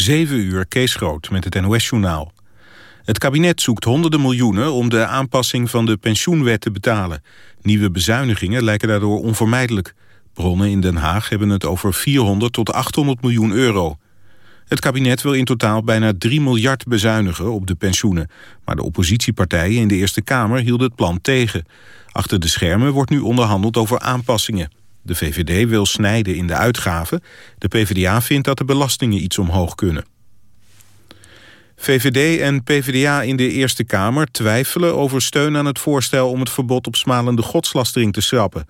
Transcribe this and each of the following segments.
7 uur, Kees Groot met het NOS-journaal. Het kabinet zoekt honderden miljoenen om de aanpassing van de pensioenwet te betalen. Nieuwe bezuinigingen lijken daardoor onvermijdelijk. Bronnen in Den Haag hebben het over 400 tot 800 miljoen euro. Het kabinet wil in totaal bijna 3 miljard bezuinigen op de pensioenen. Maar de oppositiepartijen in de Eerste Kamer hielden het plan tegen. Achter de schermen wordt nu onderhandeld over aanpassingen. De VVD wil snijden in de uitgaven. De PvdA vindt dat de belastingen iets omhoog kunnen. VVD en PvdA in de Eerste Kamer twijfelen over steun aan het voorstel... om het verbod op smalende godslastering te schrappen.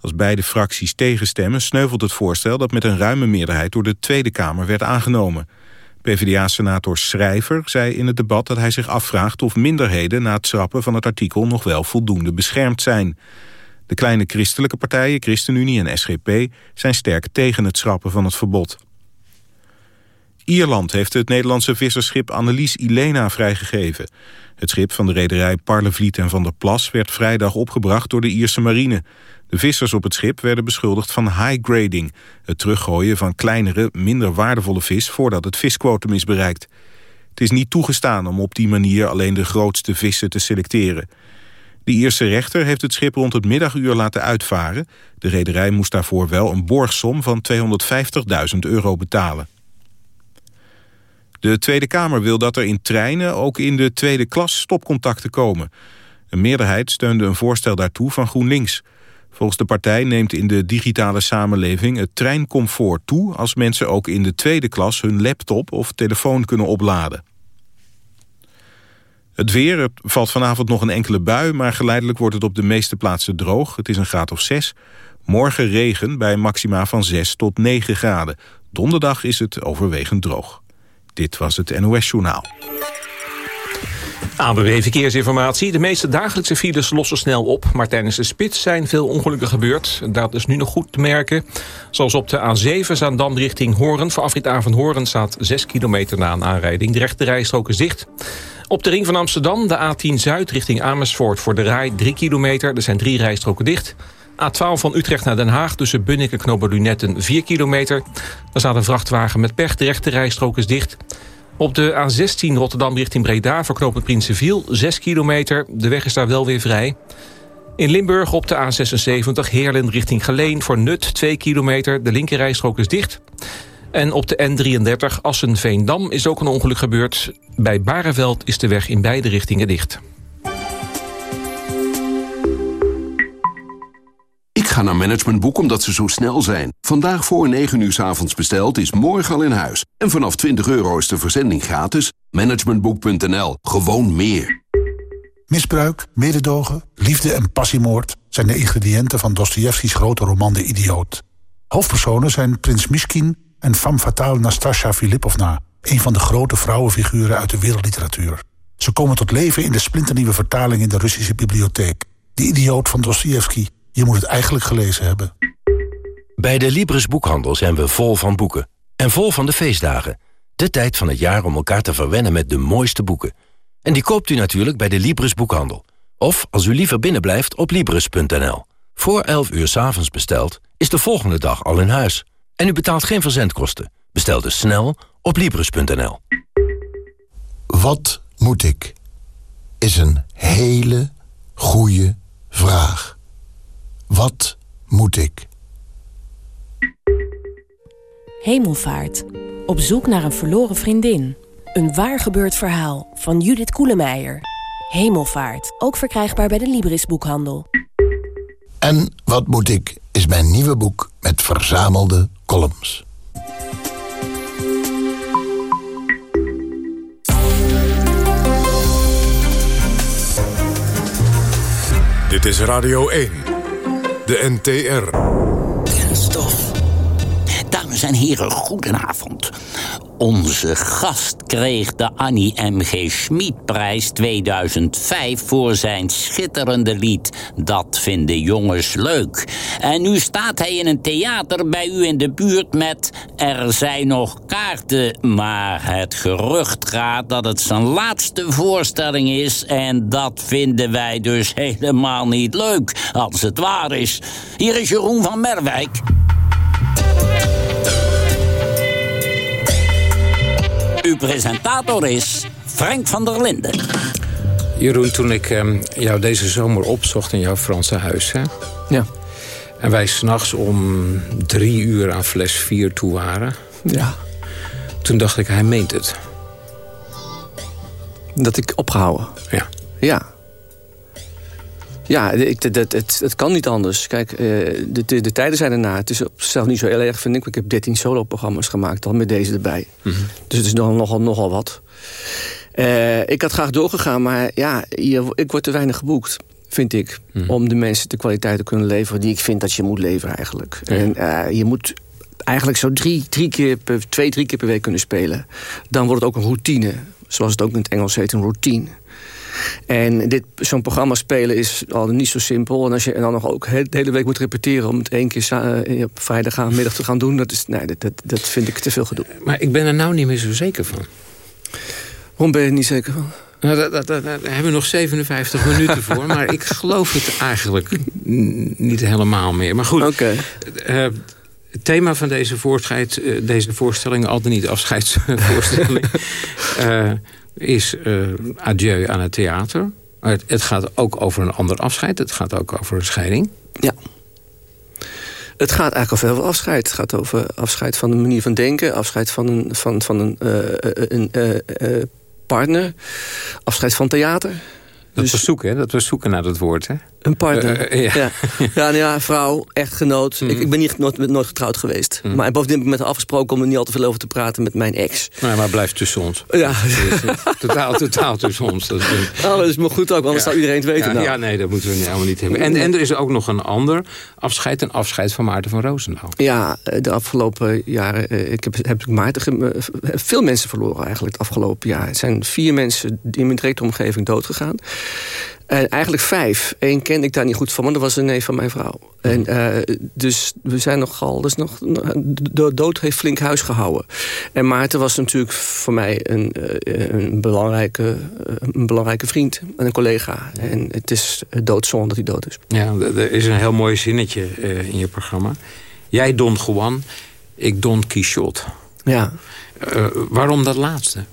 Als beide fracties tegenstemmen sneuvelt het voorstel... dat met een ruime meerderheid door de Tweede Kamer werd aangenomen. PvdA-senator Schrijver zei in het debat dat hij zich afvraagt... of minderheden na het schrappen van het artikel nog wel voldoende beschermd zijn... De kleine christelijke partijen, ChristenUnie en SGP... zijn sterk tegen het schrappen van het verbod. Ierland heeft het Nederlandse visserschip Annelies Ilena vrijgegeven. Het schip van de rederij Parlevliet en Van der Plas... werd vrijdag opgebracht door de Ierse marine. De vissers op het schip werden beschuldigd van high grading... het teruggooien van kleinere, minder waardevolle vis... voordat het visquotum is bereikt. Het is niet toegestaan om op die manier alleen de grootste vissen te selecteren. De Ierse rechter heeft het schip rond het middaguur laten uitvaren. De rederij moest daarvoor wel een borgsom van 250.000 euro betalen. De Tweede Kamer wil dat er in treinen ook in de tweede klas stopcontacten komen. Een meerderheid steunde een voorstel daartoe van GroenLinks. Volgens de partij neemt in de digitale samenleving het treincomfort toe... als mensen ook in de tweede klas hun laptop of telefoon kunnen opladen. Het weer, valt vanavond nog een enkele bui... maar geleidelijk wordt het op de meeste plaatsen droog. Het is een graad of 6. Morgen regen bij maxima van 6 tot 9 graden. Donderdag is het overwegend droog. Dit was het NOS Journaal. ABW Verkeersinformatie. De meeste dagelijkse files lossen snel op... maar tijdens de spits zijn veel ongelukken gebeurd. Dat is nu nog goed te merken. Zoals op de A7 Zaandam richting Horen. Voor afrit A Horen staat 6 kilometer na een aanrijding. De rechte rijstrook is. Op de ring van Amsterdam, de A10 Zuid richting Amersfoort... voor de rij 3 kilometer, er zijn drie rijstroken dicht. A12 van Utrecht naar Den Haag tussen Bunnik en Knobbel-Lunetten 4 kilometer. Daar staat een vrachtwagen met pech, de rechte rijstrook is dicht. Op de A16 Rotterdam richting Breda voor knooppunt Prinsenviel 6 kilometer. De weg is daar wel weer vrij. In Limburg op de A76 Heerlen richting Geleen voor Nut 2 kilometer. De linkerrijstrook is dicht. En op de N33 Assen-Veendam is ook een ongeluk gebeurd. Bij Bareveld is de weg in beide richtingen dicht. Ik ga naar Managementboek omdat ze zo snel zijn. Vandaag voor 9 uur s avonds besteld is morgen al in huis. En vanaf 20 euro is de verzending gratis. Managementboek.nl. Gewoon meer. Misbruik, mededogen, liefde en passiemoord... zijn de ingrediënten van Dostojevskis grote roman De Idioot. Hoofdpersonen zijn prins Miskin en femme fatale Nastasja Filipovna... een van de grote vrouwenfiguren uit de wereldliteratuur. Ze komen tot leven in de splinternieuwe vertaling in de Russische bibliotheek. De idioot van Dostoevsky. Je moet het eigenlijk gelezen hebben. Bij de Libris Boekhandel zijn we vol van boeken. En vol van de feestdagen. De tijd van het jaar om elkaar te verwennen met de mooiste boeken. En die koopt u natuurlijk bij de Libris Boekhandel. Of, als u liever binnenblijft, op Libris.nl. Voor 11 uur s avonds besteld, is de volgende dag al in huis. En u betaalt geen verzendkosten. Bestel dus snel op Libris.nl. Wat moet ik? Is een hele goede vraag. Wat moet ik? Hemelvaart. Op zoek naar een verloren vriendin. Een waar gebeurd verhaal van Judith Koelemeijer. Hemelvaart. Ook verkrijgbaar bij de Libris boekhandel. En wat moet ik is mijn nieuwe boek met verzamelde columns. Dit is Radio 1, de NTR. Kenstof. Dames en heren, goedenavond. Onze gast kreeg de Annie M.G. Schmid-prijs 2005 voor zijn schitterende lied Dat vinden jongens leuk. En nu staat hij in een theater bij u in de buurt met Er zijn nog kaarten, maar het gerucht gaat dat het zijn laatste voorstelling is en dat vinden wij dus helemaal niet leuk, als het waar is. Hier is Jeroen van Merwijk. Uw presentator is Frank van der Linden. Jeroen, toen ik ehm, jou deze zomer opzocht in jouw Franse huis... Hè? Ja. En wij s'nachts om drie uur aan fles 4 toe waren... Ja. Toen dacht ik, hij meent het. Dat ik opgehouden? Ja. Ja. Ja, ik, dat, het, het kan niet anders. Kijk, eh, de, de, de tijden zijn erna. Het is op zichzelf niet zo heel erg, vind ik. Ik heb 13 solo-programma's gemaakt, dan met deze erbij. Mhm. Dus het is dan nogal, nogal wat. Eh, ik had graag doorgegaan, maar ja, je, ik word te weinig geboekt vind ik. Mhm. Om de mensen de kwaliteit te kunnen leveren die ik vind dat je moet leveren eigenlijk. En eh, je moet eigenlijk zo drie, drie keer per, twee, drie keer per week kunnen spelen. Dan wordt het ook een routine. Zoals het ook in het Engels heet, een routine. En dit, zo'n programma spelen is al niet zo simpel. En als je dan nog ook de hele week moet repeteren... om het één keer uh, op vrijdagmiddag te gaan doen... Dat, is, nee, dat, dat, dat vind ik te veel gedoe. Maar ik ben er nou niet meer zo zeker van. Waarom ben je er niet zeker van? Nou, daar, hebben we nog 57 minuten voor. Maar ik geloof het eigenlijk niet helemaal meer. Maar goed, okay. uh, het thema van deze, uh, deze voorstelling... altijd niet afscheidsvoorstelling... uh, is adieu aan het theater. Het, het gaat ook over een ander afscheid. Het gaat ook over scheiding. Ja. Het gaat eigenlijk over heel veel afscheid. Het gaat over afscheid van een manier van denken. Afscheid van een, van, van een, een partner. Afscheid van theater. Dat dus, was zoeken, hè? Dat was zoeken naar dat woord, hè? Een partner. Uh, uh, ja. Ja. ja, nou ja, vrouw, echtgenoot. Mhm. ik, ik ben niet, nooit, nooit getrouwd geweest. Mhm. Maar bovendien heb ik met haar afgesproken om er niet al te veel over te praten met mijn ex. Nee, maar blijf tussen ons. Ja. totaal, totaal tussen ons. Dat is, oh, dat is maar goed ook, anders zou iedereen het weten. Ja, nou. ja, nee, dat moeten we helemaal niet hebben. En, en er is ook nog een ander afscheid, een afscheid van Maarten van Roosendaal. Ja, de afgelopen jaren ik heb, heb ik Maarten veel mensen verloren eigenlijk het afgelopen jaar. Het zijn vier mensen in mijn directe omgeving doodgegaan. En eigenlijk vijf. Eén kende ik daar niet goed van, maar dat was een neef van mijn vrouw. En, uh, dus we zijn nogal... Dus nog, de dood heeft flink huis gehouden. En Maarten was natuurlijk voor mij een, een, belangrijke, een belangrijke vriend. En een collega. En het is doodzonde dat hij dood is. Ja, er is een heel mooi zinnetje in je programma. Jij Don Juan, ik Don Quixote. Ja. Uh, waarom dat laatste?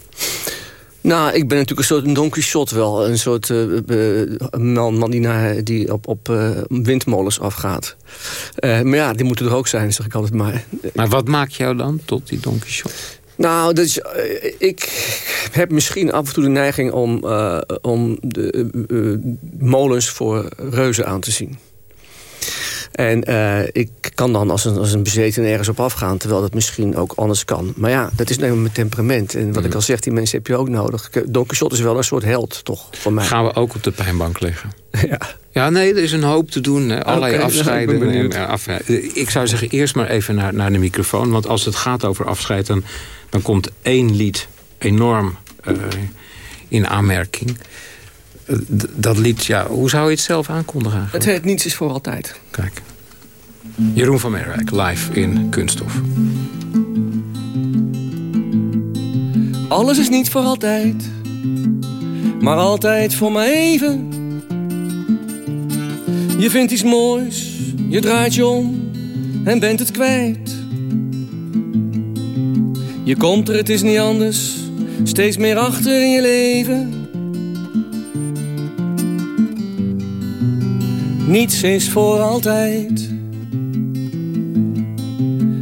Nou, ik ben natuurlijk een soort Don Quixote wel. Een soort uh, uh, man, man die, naar, die op, op uh, windmolens afgaat. maar ja, die moeten er ook zijn, zeg ik altijd maar. Maar wat maakt jou dan tot die Don Quixote? Nou, dus, ik heb misschien af en toe de neiging om, om de molens voor reuzen aan te zien. En uh, ik kan dan als een, als een bezeten ergens op afgaan... terwijl dat misschien ook anders kan. Maar ja, dat is nou mijn temperament. En wat mm. ik al zeg, die mensen heb je ook nodig. Don Quixote is wel een soort held, toch, voor mij. Gaan we ook op de pijnbank liggen? ja. Ja, nee, er is een hoop te doen. Hè. Allerlei okay, afscheiden. Ik, af, ik zou zeggen, eerst maar even naar, naar de microfoon. Want als het gaat over afscheid... dan, dan komt één lied enorm uh, in aanmerking... Dat lied, ja, hoe zou je het zelf aankondigen? Eigenlijk? Het heet Niets is voor altijd. Kijk. Jeroen van Merwijk, live in Kunststof. Alles is niet voor altijd, maar altijd voor maar even. Je vindt iets moois, je draait je om en bent het kwijt. Je komt er, het is niet anders, steeds meer achter in je leven. Niets is voor altijd.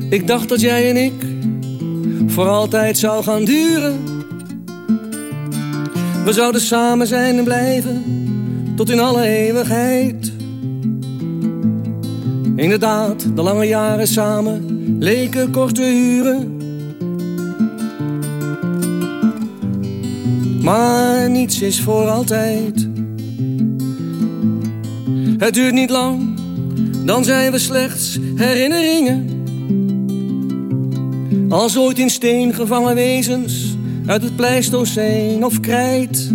Ik dacht dat jij en ik voor altijd zou gaan duren. We zouden samen zijn en blijven tot in alle eeuwigheid. Inderdaad, de lange jaren samen leken korte uren. Maar niets is voor altijd. Het duurt niet lang, dan zijn we slechts herinneringen. Als ooit in steen gevangen wezens uit het Pleistoceen of krijt.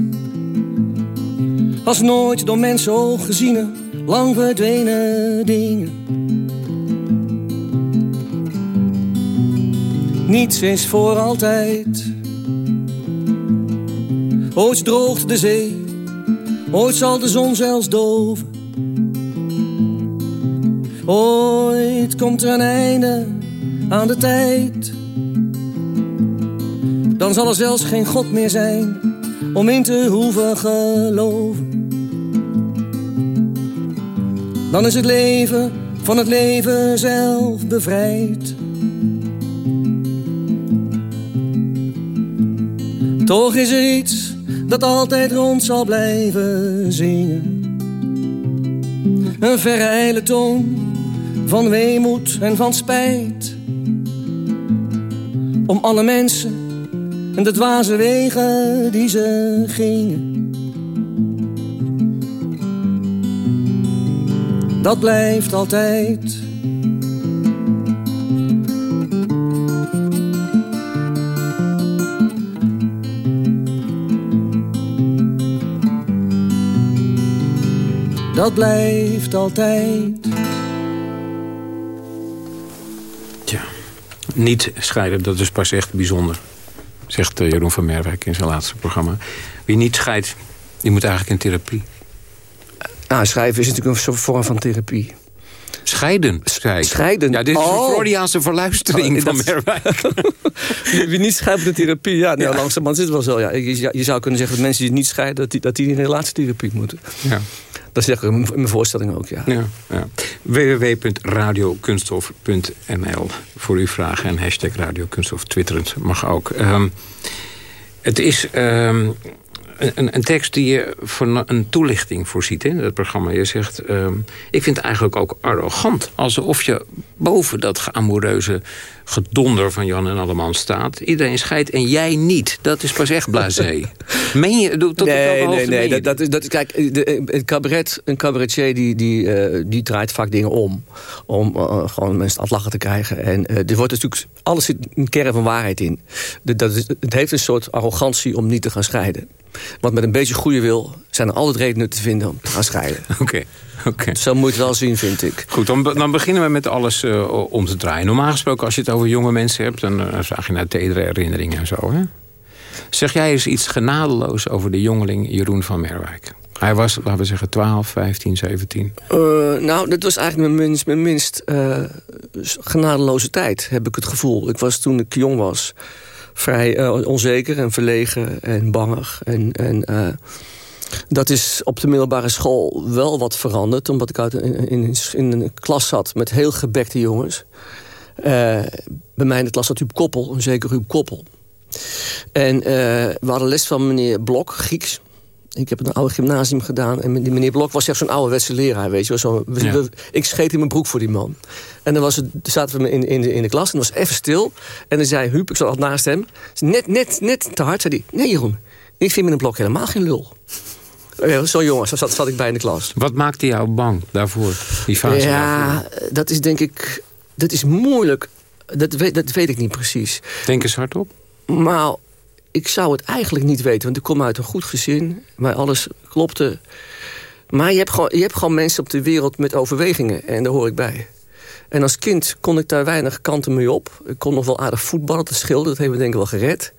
Als nooit door mensen oog geziene, lang verdwenen dingen. Niets is voor altijd. Ooit droogt de zee, ooit zal de zon zelfs doven. Ooit komt er een einde aan de tijd. dan zal er zelfs geen God meer zijn om in te hoeven geloven. Dan is het leven van het leven zelf bevrijd. Toch is er iets dat altijd rond zal blijven zingen. Een verre toon van weemoed en van spijt. Om alle mensen en de dwaze wegen die ze gingen. Dat blijft altijd. Dat blijft altijd. Niet scheiden, dat is pas echt bijzonder. Zegt eh, Jeroen van Merwijk in zijn laatste programma. Wie niet scheidt, die moet eigenlijk in therapie. Nou, schrijven is natuurlijk een soort vorm van therapie. Scheiden, Scheiden. Ja, dit is oh. een Freudiaanse verluistering oh, van Merwijk. Wie niet schrijft in therapie, ja, nou, ja. langzamerhand zit het wel zo. Ja. Je, je, zou kunnen zeggen dat mensen die niet scheiden... dat die, dat die in relatietherapie moeten. Ja. Dat ik in mijn voorstelling ook, ja. ja, ja. www.radiokunststof.nl voor uw vragen en hashtag radiokunststof twitterend mag ook. Um, het is um, een, een, tekst die je voor een toelichting voorziet in het programma. Je zegt, um, ik vind het eigenlijk ook arrogant. Alsof je boven dat geamoureuze gedonder van Jan en Alleman staat. Iedereen scheidt en jij niet. Dat is pas echt blasé. meen je? Tot nee, nee, nee. Dat, dat, is, dat, kijk, de, een, cabaret, een cabaretier die, die, uh, die draait vaak dingen om. Om uh, gewoon mensen aan het lachen te krijgen. En uh, er wordt natuurlijk, alles zit een kern van waarheid in. Dat is, het heeft een soort arrogantie om niet te gaan scheiden. Want met een beetje goede wil zijn er altijd redenen te vinden om te gaan scheiden. Oké. Okay. Okay. Zo moet je het wel zien, vind ik. Goed, dan, dan beginnen we met alles uh, om te draaien. Normaal gesproken, als je het over jonge mensen hebt... dan uh, vraag je naar tedere herinneringen en zo. Hè? Zeg jij eens iets genadeloos over de jongeling Jeroen van Merwijk? Hij was, laten we zeggen, 12, 15, 17. Uh, nou, dat was eigenlijk mijn minst, mijn minst uh, genadeloze tijd, heb ik het gevoel. Ik was toen ik jong was vrij uh, onzeker en verlegen en bangig. En, en uh, dat is op de middelbare school wel wat veranderd. Omdat ik uit in, in, in een klas zat met heel gebekte jongens. Uh, bij mij in de klas zat Huub Koppel, een zeker Huub Koppel. En we hadden les van meneer Blok, Grieks. Ik heb een oude gymnasium gedaan. En die meneer Blok was echt zo'n ouderwetse leraar, weet je Zo, ja. Ik scheet in mijn broek voor die man. En dan was het, zaten we in, in, de, in de klas en het was even stil. En dan zei Huub, ik zat naast hem. Net, net, net te hard, zei hij. Nee Jeroen, ik vind meneer Blok helemaal geen lul. Zo jongens, zo zat, zat ik bij in de klas. Wat maakte jou bang daarvoor, die fase Ja, daarvoor? dat is denk ik... Dat is moeilijk. Dat weet, dat weet ik niet precies. Denk eens hardop. Maar ik zou het eigenlijk niet weten. Want ik kom uit een goed gezin. Waar alles klopte. Maar je hebt, gewoon, je hebt gewoon mensen op de wereld met overwegingen. En daar hoor ik bij. En als kind kon ik daar weinig kanten mee op. Ik kon nog wel aardig voetballen, dat scheelde. Dat heeft me denk ik wel gered.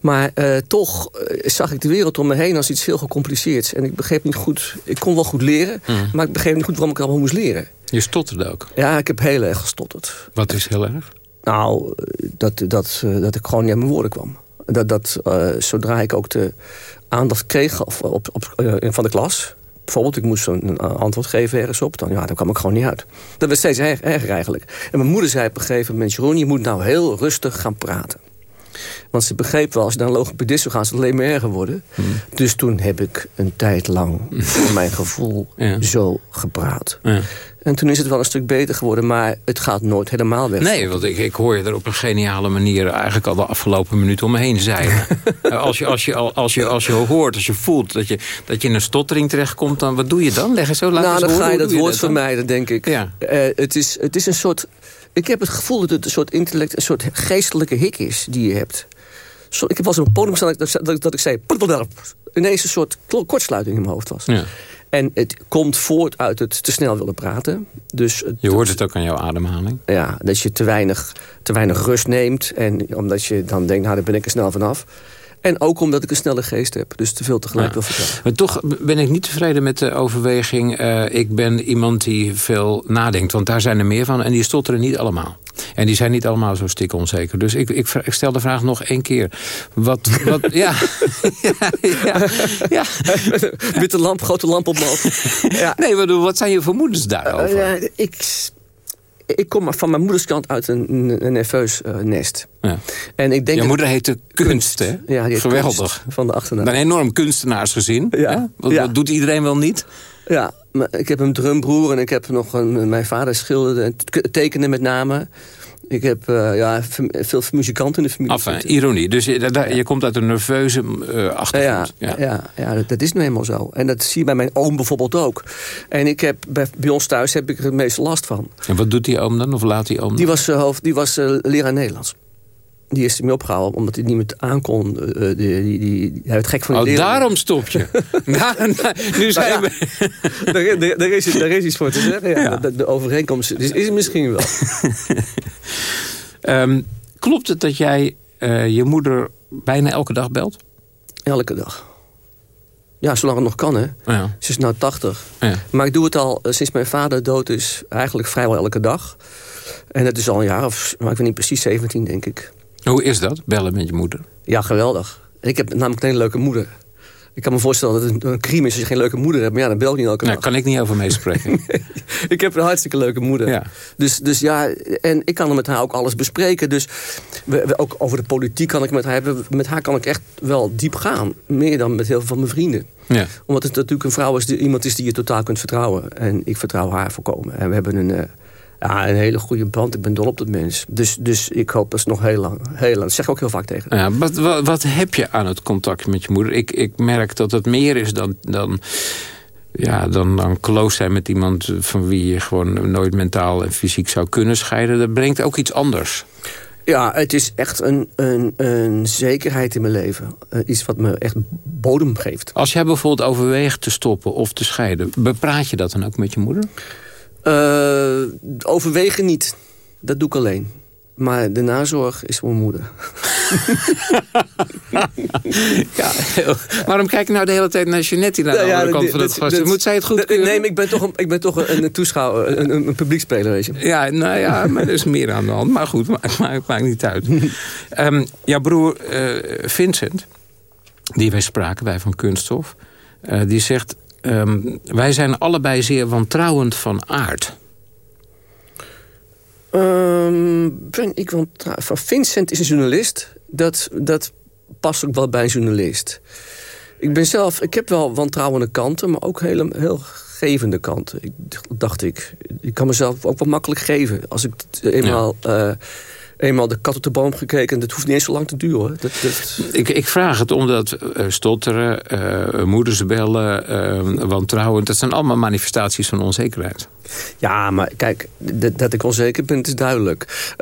Maar uh, toch uh, zag ik de wereld om me heen als iets heel gecompliceerds. En ik begreep niet goed... Ik kon wel goed leren, mm. maar ik begreep niet goed waarom ik allemaal moest leren. Je stotterde ook? Ja, ik heb heel erg gestotterd. Wat is heel erg? Nou, dat, dat, uh, dat ik gewoon niet aan mijn woorden kwam. Dat, dat uh, zodra ik ook de aandacht kreeg op, op, uh, van de klas... bijvoorbeeld, ik moest een antwoord geven ergens op... dan, ja, dan kwam ik gewoon niet uit. Dat werd steeds erger, erger eigenlijk. En mijn moeder zei op een gegeven moment... Jeroen, je moet nou heel rustig gaan praten. Want ze begreep wel, als je dan logopedist zou gaan... ze alleen maar erger worden. Hmm. Dus toen heb ik een tijd lang, voor mijn gevoel, ja. zo gepraat. Ja. En toen is het wel een stuk beter geworden, maar het gaat nooit helemaal weg. Nee, want ik, ik hoor je er op een geniale manier eigenlijk al de afgelopen minuut omheen zijn. als, je, als, je, als, je, als je hoort, als je voelt dat je, dat je in een stottering terechtkomt, dan wat doe je dan? Leg eens zo, laat nou, dan ga je dat woord vermijden, denk ik. Ja. Uh, het, is, het is een soort... Ik heb het gevoel dat het een soort intellect, een soort geestelijke hik is die je hebt. Zo, ik heb wel eens op een podium gestaan dat, dat, dat ik zei... ineens een soort kortsluiting in mijn hoofd was. Ja. En het komt voort uit het te snel willen praten. Dus het, je hoort het ook aan jouw ademhaling. Ja, dat je te weinig, te weinig rust neemt. En omdat je dan denkt, nou daar ben ik er snel vanaf. En ook omdat ik een snelle geest heb. Dus te veel tegelijk Ja. wil vertellen. Maar toch ben ik niet tevreden met de overweging... eh, ik ben iemand die veel nadenkt. Want daar zijn er meer van. En die stotteren niet allemaal. En die zijn niet allemaal zo stik onzeker. Dus ik, ik, stel de vraag nog één keer. Wat, wat ja. ja, ja, ja. Witte lamp, grote lamp op mijn. Ja. Nee, maar wat zijn je vermoedens daarover? Eh, ja, ik, ik kom van mijn moeders kant uit een, een, nerveus eh, nest. Ja. En ik denk Je moeder heette Kunst, hè? Ja, Geweldig. Kunst van de achternaam. Een enorm kunstenaarsgezin. Ja. Wat, Ja. doet iedereen wel niet? Ja, maar ik heb een drumbroer en ik heb nog een... Mijn vader schilderde en tekende met name. Ik heb eh, ja, veel muzikanten in de familie. Enfin, ironie. Dus je, daar- je komt uit een nerveuze eh Ja, achtergrond. ja, ja. ja, dat, dat is nu eenmaal zo. En dat zie je bij mijn oom bijvoorbeeld ook. En ik heb, bij, bij ons thuis heb ik er het meeste last van. En wat doet die oom dan? Of laat die oom dan? Die was, eh, hoofd, die was eh, leraar Nederlands. Die is ermee opgehouden omdat hij niet meer aankon. eh, die, die, die, hij werd gek van die Oh, daarom stop je. nou, nou, nu zijn Nou we... Daar, daar, daar is, daar is iets voor te zeggen. Ja, Ja. De, de overeenkomst is, is misschien wel. Ehm, klopt het dat jij eh, je moeder bijna elke dag belt? Elke dag. Ja, zolang het nog kan, hè. Ja. Ze is nou 80. Ja. Maar ik doe het al sinds mijn vader dood is. Eigenlijk vrijwel elke dag. En het is al een jaar of, maar ik weet niet precies, 17 denk ik. Hoe is dat, bellen met je moeder? Ja, geweldig. Ik heb namelijk een hele leuke moeder. Ik kan me voorstellen dat het een, crime is als je geen leuke moeder hebt. Maar ja, dan bel ik niet elke Daar dag. kan ik niet over meespreken. Ik heb een hartstikke leuke moeder. Ja. Dus, dus ja, en ik kan met haar ook alles bespreken. Dus we, we- ook over de politiek kan ik met haar hebben. Met haar kan ik echt wel diep gaan. Meer dan met heel veel van mijn vrienden. ja. Omdat het natuurlijk een vrouw is, die, iemand is die je totaal kunt vertrouwen. En ik vertrouw haar volkomen. En we hebben een, eh, ja, een hele goede band. Ik ben dol op dat mens. Dus, dus ik hoop dat ze nog heel lang, heel lang. Dat zeg ik ook heel vaak tegen. Ja, wat, wat, wat heb je aan het contact met je moeder? Ik, ik merk dat het meer is dan, dan, ja, dan, dan close zijn met iemand... van wie je gewoon nooit mentaal en fysiek zou kunnen scheiden. Dat brengt ook iets anders. Ja, het is echt een, een, een zekerheid in mijn leven. Eh, iets wat me echt bodem geeft. Als jij bijvoorbeeld overweegt te stoppen of te scheiden... bepraat je dat dan ook met je moeder? Eh, overwegen niet. Dat doe ik alleen. Maar de nazorg is voor mijn moeder. Ja, waarom kijk je nou de hele tijd naar Jeanette die naar de Ja, andere kant van het Moet zij het goed keuren? Nee, maar ik ben toch een, ik ben toch een, een toeschouwer, een, een, publiekspeler, weet je. Ja, nou ja, maar er is meer aan de hand. Maar goed, maakt, maakt, maakt niet uit. Ehm, jouw broer eh, Vincent, die wij spraken, wij van Kunststof... eh, die zegt, ehm, wij zijn allebei zeer wantrouwend van aard. Ehm, ben ik want van Vincent is een journalist. Dat, dat past ook wel bij een journalist. Ik ben zelf, ik heb wel wantrouwende kanten, maar ook hele, heel gevende kanten. Ik, dacht ik, ik kan mezelf ook wel makkelijk geven. Als ik het eenmaal, eh, eenmaal de kat op de boom gekeken, dat hoeft niet eens zo lang te duren. hoor. Dat, dat, Ik, ik vraag het omdat eh, stotteren, eh, moeders bellen, eh, wantrouwend... dat zijn allemaal manifestaties van onzekerheid. Ja, maar kijk, dat ik onzeker ben, is duidelijk.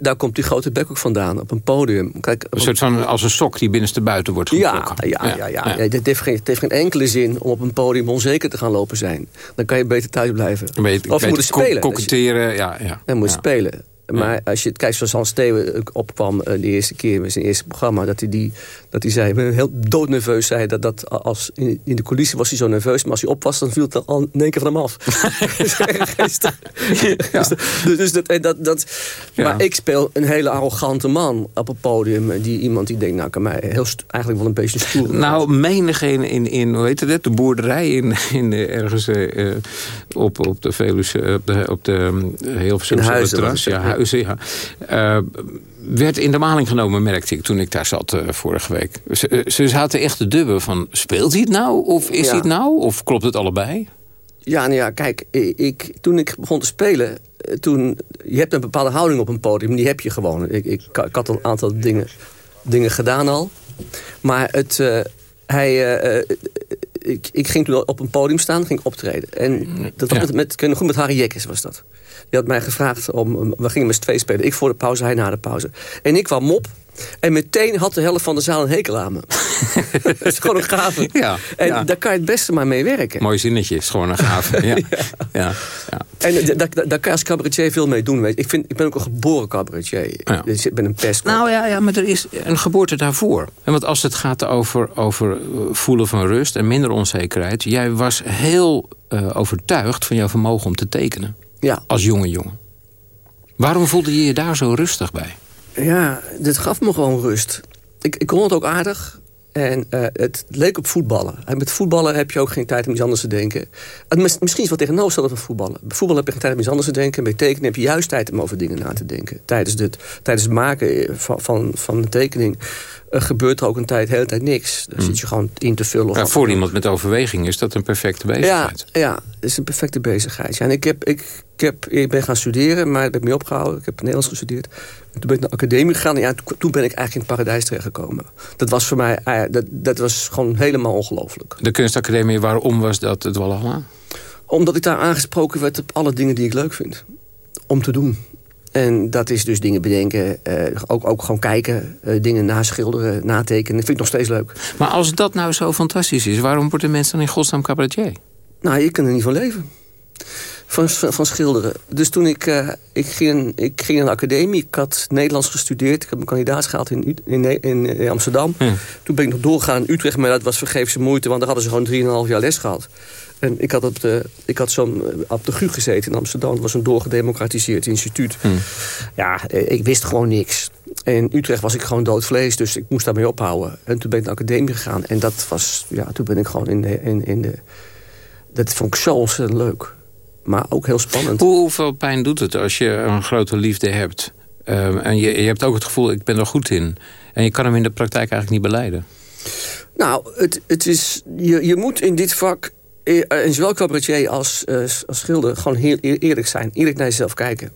Daar, komt die grote bek ook vandaan, op een podium. Kijk, Een soort van als een sok die binnenste buiten wordt ja, getrokken. ja, ja, ja. ja. Het, heeft geen, het heeft geen enkele zin om op een podium onzeker te gaan lopen zijn. Dan kan je beter thuis blijven. Je- of je moet spelen. koketteren, ja, ja. Dan moet spelen. Maar als je kijkt zoals Hans Steeuwen opkwam eh, de eerste keer met zijn eerste programma... dat hij, die, dat hij zei, heel doodnerveus, zei dat, dat als in, in de coulissen was hij zo nerveus... maar als hij op was, dan viel het er al in één keer van hem af. Dat erg geestig. Dus, dus dat, en dat, dat, Ja. Maar ik speel een hele arrogante man op een podium... eh, die iemand die denkt, nou, kan mij heel eigenlijk wel een beetje stoer. Nou, menig in, in, hoe heet het, de boerderij in, in eh, ergens eh, eh, op, op de Veluwe, op de, op de Hilversumse In Huizen terras, het, ja, Eh, werd in de maling genomen, merkte ik, toen ik daar zat eh, vorige week. Ze, eh, ze zaten echt te dubben van, speelt hij het nou? Of is Ja. hij het nou? Of klopt het allebei? Ja, nou ja, kijk, ik, toen ik begon te spelen... Toen, je hebt een bepaalde houding op een podium, die heb je gewoon. Ik, ik, ik had al een aantal dingen, dingen gedaan al. Maar het, hij, ik, ik ging toen op een podium staan, ging optreden. En dat was Ja. met, met, goed met Harry Jekkes was dat. Die had mij gevraagd om, we gingen met z'n twee spelen. Ik voor de pauze, hij na de pauze. En ik kwam op En meteen had de helft van de zaal een hekel aan me. dat is gewoon een gave. Ja, en ja. daar kan je het beste maar mee werken. Mooi zinnetje, is gewoon een gave. ja. Ja. Ja. En eh, daar, kan je als cabaretier veel mee doen. Weet je. Ik, vind, ik ben ook een geboren cabaretier. Ja. Dus ik ben een pest. Nou ja, ja, maar er is een geboorte daarvoor. En want als het gaat over, over eh, voelen van rust en minder onzekerheid... jij was heel eh, overtuigd van jouw vermogen om te tekenen. Ja. Als jonge jongen. Waarom voelde je je daar zo rustig bij? Ja, dit gaf me gewoon rust. Ik, ik kon het ook aardig. En eh, het leek op voetballen. En met voetballen heb je ook geen tijd om iets anders te denken. En mis- misschien is wel tegenovergesteld van voetballen. Bij voetballen heb je geen tijd om iets anders te denken. En bij tekenen heb je juist tijd om over dingen na te denken. Tijdens, dit, tijdens het maken van, van, van een tekening eh, gebeurt er ook een tijd, de hele tijd niks. Dan zit je gewoon in te vullen. Ja, voor iemand met overweging is dat een perfecte Ja, bezigheid. ja, het is een perfecte bezigheid. Ja, en ik, heb, ik, ik, heb, ik ben gaan studeren, maar daar ben ik mee opgehouden. Ik heb Nederlands gestudeerd. En toen ben ik naar de academie gegaan. En ja, toen, ben ik eigenlijk in het paradijs terechtgekomen. Dat was voor mij, eh, dat, dat was gewoon helemaal ongelooflijk. De kunstacademie, waarom was dat het Walhalla? Omdat ik daar aangesproken werd op alle dingen die ik leuk vind. Om te doen. En dat is dus dingen bedenken, eh, ook, ook gewoon kijken, eh, dingen naschilderen, natekenen. Dat vind ik nog steeds leuk. Maar als dat nou zo fantastisch is... waarom worden mensen dan in godsnaam cabaretier? Nou, je kan er niet van leven. Van, van, schilderen. Dus toen ik, eh, ik, ging, ik ging naar de academie. Ik had Nederlands gestudeerd. Ik heb mijn kandidaat gehaald in, U- in, eh, Amsterdam. Toen ben ik nog doorgegaan in Utrecht. Maar dat was vergeefse moeite. Want daar hadden ze gewoon 3,5 jaar les gehad. En ik had op de, ik had zo'n, eh, op de GU gezeten in Amsterdam. Dat was een doorgedemocratiseerd instituut. Ja, eh, ik wist gewoon niks. En in Utrecht was ik gewoon doodvlees. Dus ik moest daarmee ophouden. En toen ben ik naar de academie gegaan. En dat was, ja, toen ben ik gewoon in de, in, in de dat vond ik zo ontzettend leuk. Maar ook heel spannend. Hoe, hoeveel pijn doet het als je een grote liefde hebt? Ehm, en je, je hebt ook het gevoel, ik ben er goed in. En je kan hem in de praktijk eigenlijk niet beleiden. Nou, het, het is, je, je moet in dit vak, eh, in zowel cabaretier als, eh, als schilder... gewoon heel eer- eerlijk zijn. Eerlijk naar jezelf kijken.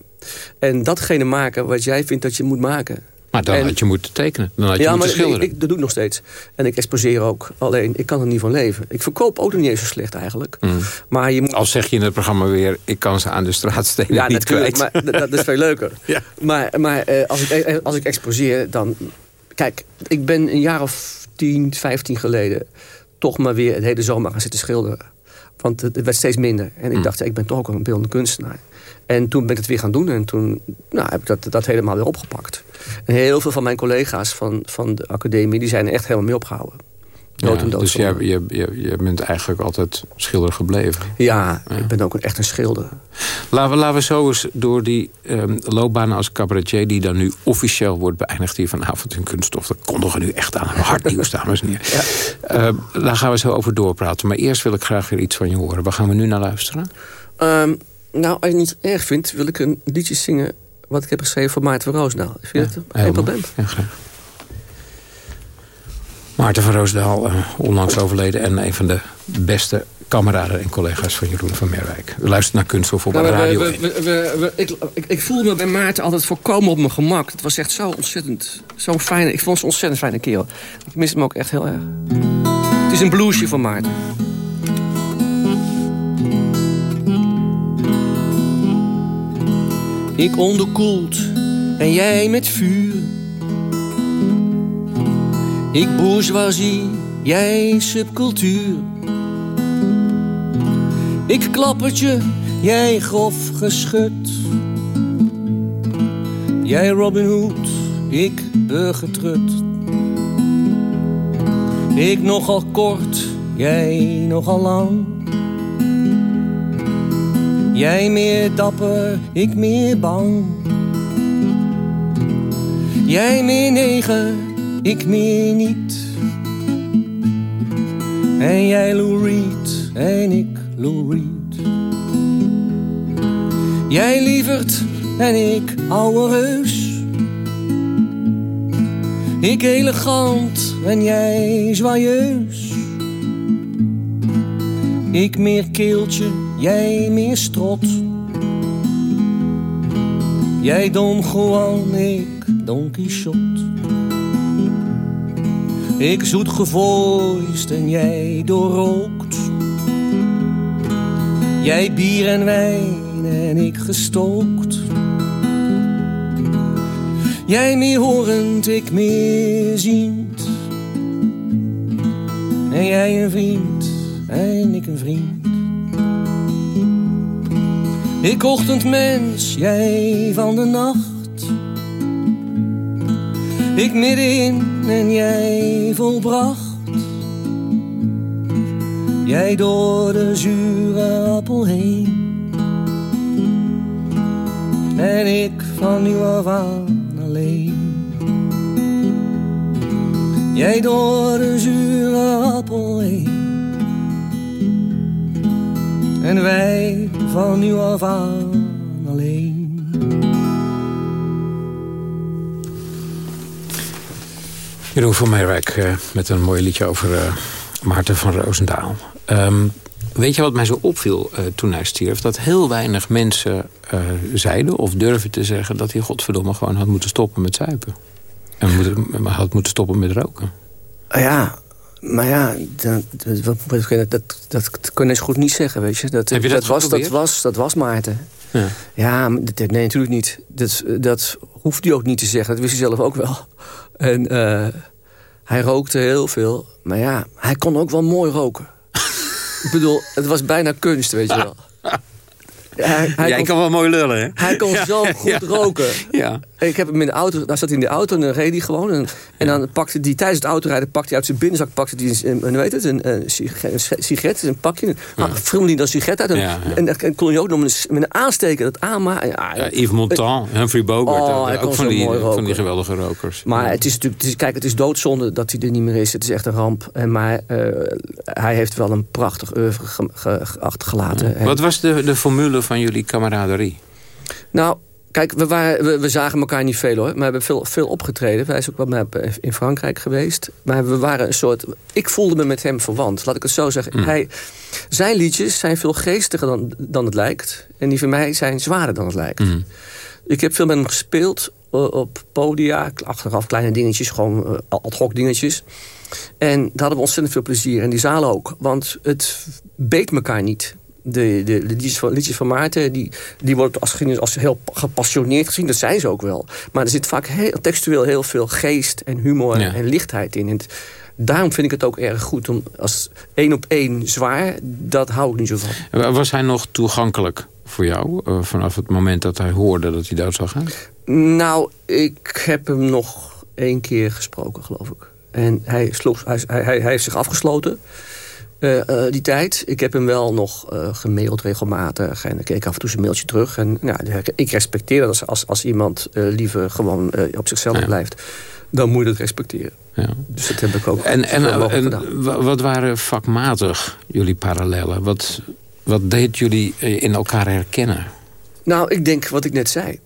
En datgene maken wat jij vindt dat je moet maken. Maar dan En- had je moeten tekenen. Dan had je ja, moeten maar schilderen. ik, ik- dat doe ik nog steeds. En ik exposeer ook. Alleen, ik kan er niet van leven. Ik verkoop ook nog niet eens zo slecht eigenlijk. Mm. Maar je moet... Als zeg je in het programma weer... ik kan ze aan de straatstenen Ja, niet natuurlijk, kwijt. maar dat, is veel leuker. Ja. Maar, maar eh, als, ik, eh, als ik exposeer, dan... Kijk, ik ben een jaar of 10, 15 geleden... toch maar weer het hele zomer gaan zitten schilderen. Want het, het werd steeds minder. En ik Mm. dacht, ik ben toch ook een beeldende kunstenaar. En toen ben ik het weer gaan doen. En toen nou, heb ik dat, dat helemaal weer opgepakt. En heel veel van mijn collega's van, van de academie... die zijn er echt helemaal mee opgehouden. Dood Ja, en dood dus je, zonder. je, je, je bent eigenlijk altijd schilder gebleven. Ja, ik ben ook echt een schilder. Laten we, laten we zo eens door die ehm, loopbaan als cabaretier... die dan nu officieel wordt beëindigd hier vanavond in Kunststof. Dat kondigen we nu echt aan. Hard nieuws, dames en heren. Ehm, daar gaan we zo over doorpraten. Maar eerst wil ik graag weer iets van je horen. Waar gaan we nu naar luisteren? Ehm, nou, als je het niet erg vindt, wil ik een liedje zingen... wat ik heb geschreven voor Maarten van Roosdaal. Vind je dat geen Helemaal. probleem? Ja, graag. Maarten van Roosdaal, eh, onlangs overleden... en een van de beste kameraden en collega's van Jeroen van Merwijk. U luistert naar Kunststof op Nou, Radio we- 1. we- we- we- ik, ik, ik voelde me bij Maarten altijd volkomen op mijn gemak. Het was echt zo ontzettend, zo'n fijne... Ik vond ze een ontzettend fijne kerel. Ik mis hem ook echt heel erg. Het is een bluesje van Maarten. Ik onderkoeld en jij met vuur. Ik bourgeoisie, jij subcultuur. Ik klappertje, jij grof geschud. Jij Robin Hood, ik burgertrut. Ik nogal kort, jij nogal lang. Jij meer dapper, ik meer bang. Jij meer neger, ik meer niet. En jij Lou Reed en ik Lou Reed. Jij lieverd en ik ouwe reus. Ik elegant en jij zwaieus. Ik meer keeltje, jij meer strot. Jij Don Juan, ik Don Quixote. Ik zoet gevoist en jij doorrookt. Jij bier en wijn en ik gestookt. Jij meer horend, ik meer ziend. En jij een vriend en ik een vriend. Ik ochtendmens, jij van de nacht. Ik middenin en jij volbracht. Jij door de zure appel heen. En ik van nu af aan alleen. Jij door de zure appel heen. En wij van nu af aan alleen. Jeroen van Meerwijk uh, met een mooi liedje over uh, Maarten van Roosendaal. Um, weet je wat mij zo opviel uh, toen hij stierf? Dat heel weinig mensen zeiden of durven te zeggen... dat hij godverdomme gewoon had moeten stoppen met zuipen. En moet, had moeten stoppen met roken. Ja, maar ja, dat, dat, dat, dat kunnen ze goed niet zeggen, weet je. Dat, Heb je dat, dat was, dat, was, dat was Maarten. Ja, ja nee, natuurlijk niet. Dat, dat hoeft hij ook niet te zeggen. Dat wist hij zelf ook wel. En uh, hij rookte heel veel. Maar ja, hij kon ook wel mooi roken. Ik bedoel, het was bijna kunst, weet je wel. Hij, hij ja, kon, kan wel mooi lullen, hè? Hij kon zo goed ja. roken. Ja. Ik heb hem in de auto, daar zat hij in de auto en dan reed hij gewoon. En, en dan pakte hij tijdens het autorijden pakte hij uit zijn binnenzak pakte hij een, weet het, een, een, sigaret, een pakje. En ja. hij een sigaret uit. En, ja, en, dan kon je ook nog met een, met een aansteker dat aanmaken. Ja, ja, Yves Montand, Humphrey Bogart. Oh, ook van die, van die geweldige rokers. Maar het is natuurlijk, het is, kijk, het is doodzonde dat hij er niet meer is. Het is echt een ramp. En, maar uh, hij heeft wel een prachtig oeuvre ge, ge, achtergelaten. Wat was de, de formule van jullie kameraderie? Nou, Kijk, we, waren, we, we, zagen elkaar niet veel hoor. Maar we hebben veel, veel opgetreden. Wij zijn ook wel in Frankrijk geweest. Maar we waren een soort... Ik voelde me met hem verwant, laat ik het zo zeggen. Mm. Hij, zijn liedjes zijn veel geestiger dan, dan het lijkt. En die van mij zijn zwaarder dan het lijkt. Mm. Ik heb veel met hem gespeeld op podia. Achteraf kleine dingetjes, gewoon uh, ad hoc dingetjes. En daar hadden we ontzettend veel plezier. En die zaal ook. Want het beet elkaar niet de, de, de liedjes, van, liedjes van Maarten... die, die worden als, als heel gepassioneerd gezien. Dat zijn ze ook wel. Maar er zit vaak heel, textueel heel veel geest en humor Ja. en lichtheid in. En het- daarom vind ik het ook erg goed. Om als één op één zwaar, dat hou ik niet zo van. Was hij nog toegankelijk voor jou? eh, vanaf het moment dat hij hoorde dat hij dood zou gaan? Nou, ik heb hem nog één keer gesproken, geloof ik. En hij, sloeg, hij, hij, hij heeft zich afgesloten, eh, eh, die tijd. Ik heb hem wel nog eh, gemaild regelmatig. En ik keek af en toe zijn mailtje terug. En ja, ik respecteer dat als, als, als iemand liever gewoon op zichzelf Ja. blijft. Dan moet je dat respecteren. Ja. Dus dat heb ik ook En, en, gedaan. wa- wat waren vakmatig jullie parallellen? Wat, wat deed jullie in elkaar herkennen? Nou, ik denk wat ik net zei.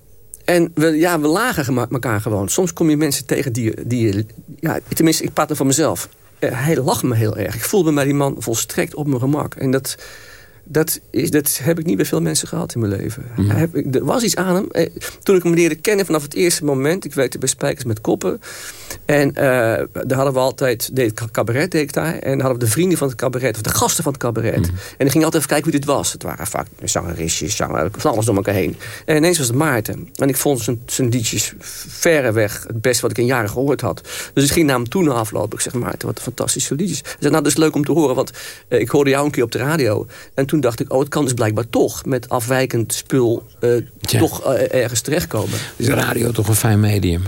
En we, ja, we lagen elkaar gewoon. Soms kom je mensen tegen die, die ja, tenminste, ik praat er van mezelf. Eh, hij lag me heel erg. Ik voelde me bij die man volstrekt op mijn gemak. En dat, dat, is, dat heb ik niet bij veel mensen gehad in mijn leven. Mhm. Hij ik- er was iets aan hem. Eh, Toen ik hem leerde kennen vanaf het eerste moment. Ik werkte bij Spijkers met Koppen. En eh, daar hadden we altijd, deed ik cabaret deed ik daar. En dan hadden we de vrienden van het cabaret, of de gasten van het cabaret. Mhm. En dan ging altijd even kijken wie dit was. Het waren vaak zangeresjes, zanger, van alles door elkaar heen. En ineens was het Maarten. En ik vond zijn, zijn liedjes verreweg het beste wat ik in jaren gehoord had. Dus ik ging naar hem toe na afloop. Ik zeg, Maarten, wat fantastische liedjes. Hij zei, nou, dat is leuk om te horen, want eh, ik hoorde jou een keer op de radio. En toen dacht ik, oh, het kan dus blijkbaar toch met afwijkend spul eh, toch eh, ergens terechtkomen. Is radio toch een fijn medium?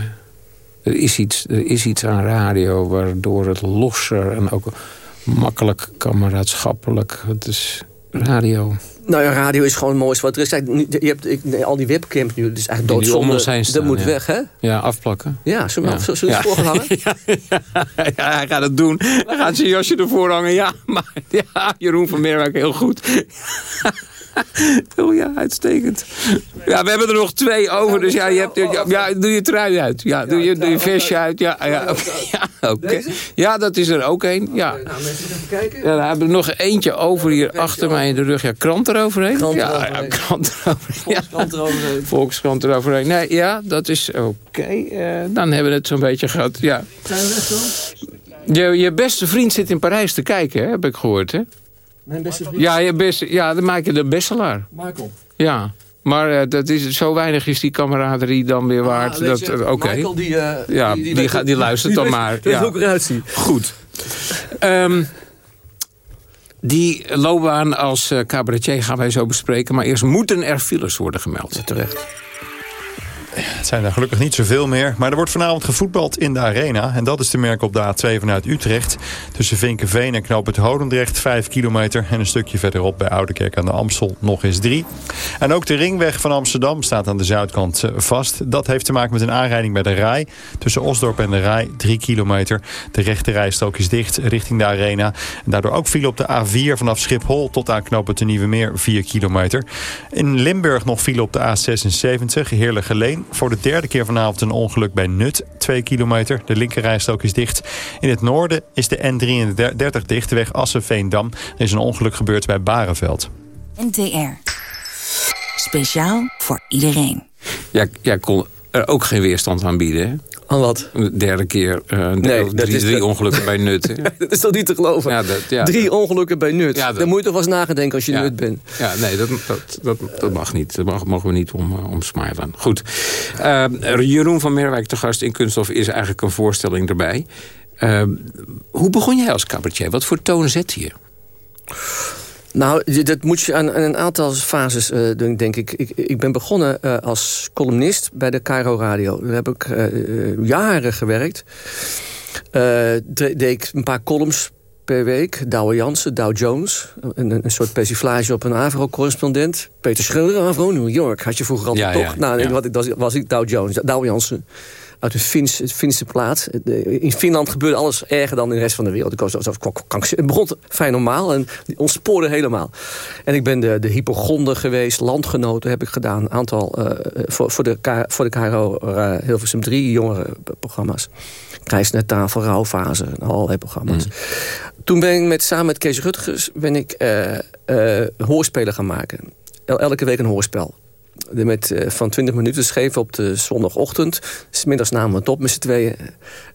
Er is iets, er is iets aan radio waardoor het losser en ook makkelijk kameraadschappelijk. Het is radio. Nou ja, radio is gewoon het mooiste wat er is. Kijk, Je hebt ik, nee, al die webcams nu, het is eigenlijk Die om doodzonde. heen dat staan, moet ja. weg, hè? Ja, afplakken. Ja, zullen we Ja. ja. zullen we het Ja. voorhangen? ja, hij gaat het doen. Dan gaat zijn jasje ervoor hangen. Ja, maar ja, Jeroen van Meerwijk heel goed. Oh ja, uitstekend. Ja, we hebben er nog twee over. Dus ja, je hebt, ja, ja, doe je trui uit. Ja, doe je, doe je vestje uit. Ja, ja, oké. ja, dat is er ook één. Ja. Nou, mensen even kijken. Ja, dan hebben we nog eentje over hier achter mij in de rug. Ja, krant eroverheen. Krant ja, eroverheen. ja, krant eroverheen. Volkskrant eroverheen. Volkskrant eroverheen. Nee, ja, dat is oké. Eh, dan hebben we het zo'n beetje gehad. Ja. Zijn we weg dan? Je, je beste vriend zit in Parijs te kijken, hè, heb ik gehoord. Hè? Mijn beste vriend, Ja, je beste, ja, dan maak je de bestelaar. Michael. Ja. Maar uh, dat is, zo weinig is die camaraderie dan weer waard. Ah, dat, je, uh, Oké. Michael die, uh, ja, die, die, die, gaat, die luistert dan maar. Die ja. hoe ik eruit zie. Goed. Um, die loopbaan als cabaretier gaan wij zo bespreken. Maar eerst moeten er files worden gemeld. Terecht. Het zijn er gelukkig niet zoveel meer. Maar er wordt vanavond gevoetbald in de arena. En dat is te merken op de A2 vanuit Utrecht. Tussen Vinkenveen en Knoop het Hodendrecht 5 kilometer. En een stukje verderop bij Oudekerk aan de Amstel nog eens 3. En ook de ringweg van Amsterdam staat aan de zuidkant eh, vast. Dat heeft te maken met een aanrijding bij de Rij. Tussen Osdorp en de Rij 3 kilometer. De rechte rijstrook is dicht richting de arena. En daardoor ook viel op de A4 vanaf Schiphol tot aan Knoop het Nieuwe Meer 4 kilometer. In Limburg nog viel op de A76 Heerlijk Geleen voor de derde keer vanavond een ongeluk bij Nut, 2 kilometer. De linkerrijstrook is dicht. In het noorden is de N33 dicht, de weg Assen-Veendam. Er is een ongeluk gebeurd bij Barenveld. NTR. Speciaal voor iedereen. Ja, jij kon er ook geen weerstand aan bieden, hè? Aan wat? De derde keer uh, nee, drie, drie de... ongelukken bij Nut. dat is toch niet te geloven? Ja, dat, ja, drie dat... ongelukken bij Nut. Ja, dat... Dan moet je toch wel eens nagedenken als je Nut bent. Ja, nee, dat, dat, dat, mag niet. Dat mag, mogen we niet om, uh. Goed. Uh, Jeroen van Merwijk, de gast in Kunststof, is eigenlijk een voorstelling erbij. hoe begon jij als cabaretier? Wat voor toon zet je? Nou, dat moet je aan, aan een aantal fases uh, doen, denk ik. ik. Ik ben begonnen uh, als columnist bij de Cairo Radio. Daar heb ik uh, jaren gewerkt. deed ik een paar columns per week. Douwe Jansen, Dow Jones. Een, een soort persiflage op een Avro-correspondent. Peter Schilder, Avro, New York. Had je vroeger altijd ja, toch? Ja, nou, ja. Wat, was, was ik Dow Jones, Douwe Jansen uit een Finse, Finse plaats. In Finland gebeurde alles erger dan in de rest van de wereld. Ik was, het begon vrij normaal en ontspoorde helemaal. En ik ben de, de hypochonder geweest, landgenoten heb ik gedaan. Een aantal uh, voor, voor, de, voor de KRO uh, Hilversum 3 jongerenprogramma's. Krijs naar tafel, rouwfase, allerlei programma's. Mm. Toen ben ik met, samen met Kees Rutgers ben ik, uh, hoorspelen gaan maken. El, elke week een hoorspel met, uh, van 20 minuten schreven op de zondagochtend. Smiddags namen we het op met z'n tweeën.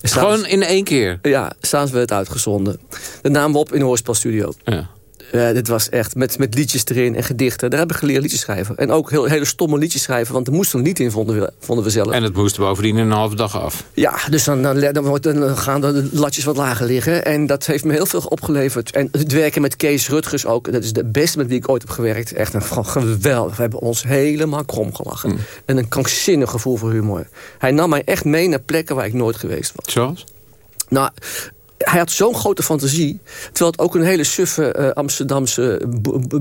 Gewoon in één keer? Ja, s'avonds werd het uitgezonden. Dat namen we op in de hoorspelstudio. Ja. Uh, dit was echt met, met liedjes erin en gedichten. Daar heb ik geleerd liedjes schrijven. En ook heel, hele stomme liedjes schrijven. Want er moest een lied in, vonden we, vonden we zelf. En het moest bovendien een halve dag af. Ja, dus dan, dan, dan, dan gaan de latjes wat lager liggen. En dat heeft me heel veel opgeleverd. En het werken met Kees Rutgers ook. Dat is de beste met wie ik ooit heb gewerkt. Echt een geweldig. We hebben ons helemaal krom gelachen. Mm. En een krankzinnig gevoel voor humor. Hij nam mij echt mee naar plekken waar ik nooit geweest was. Zoals? Nou, hij had zo'n grote fantasie. Terwijl het ook een hele suffe uh, Amsterdamse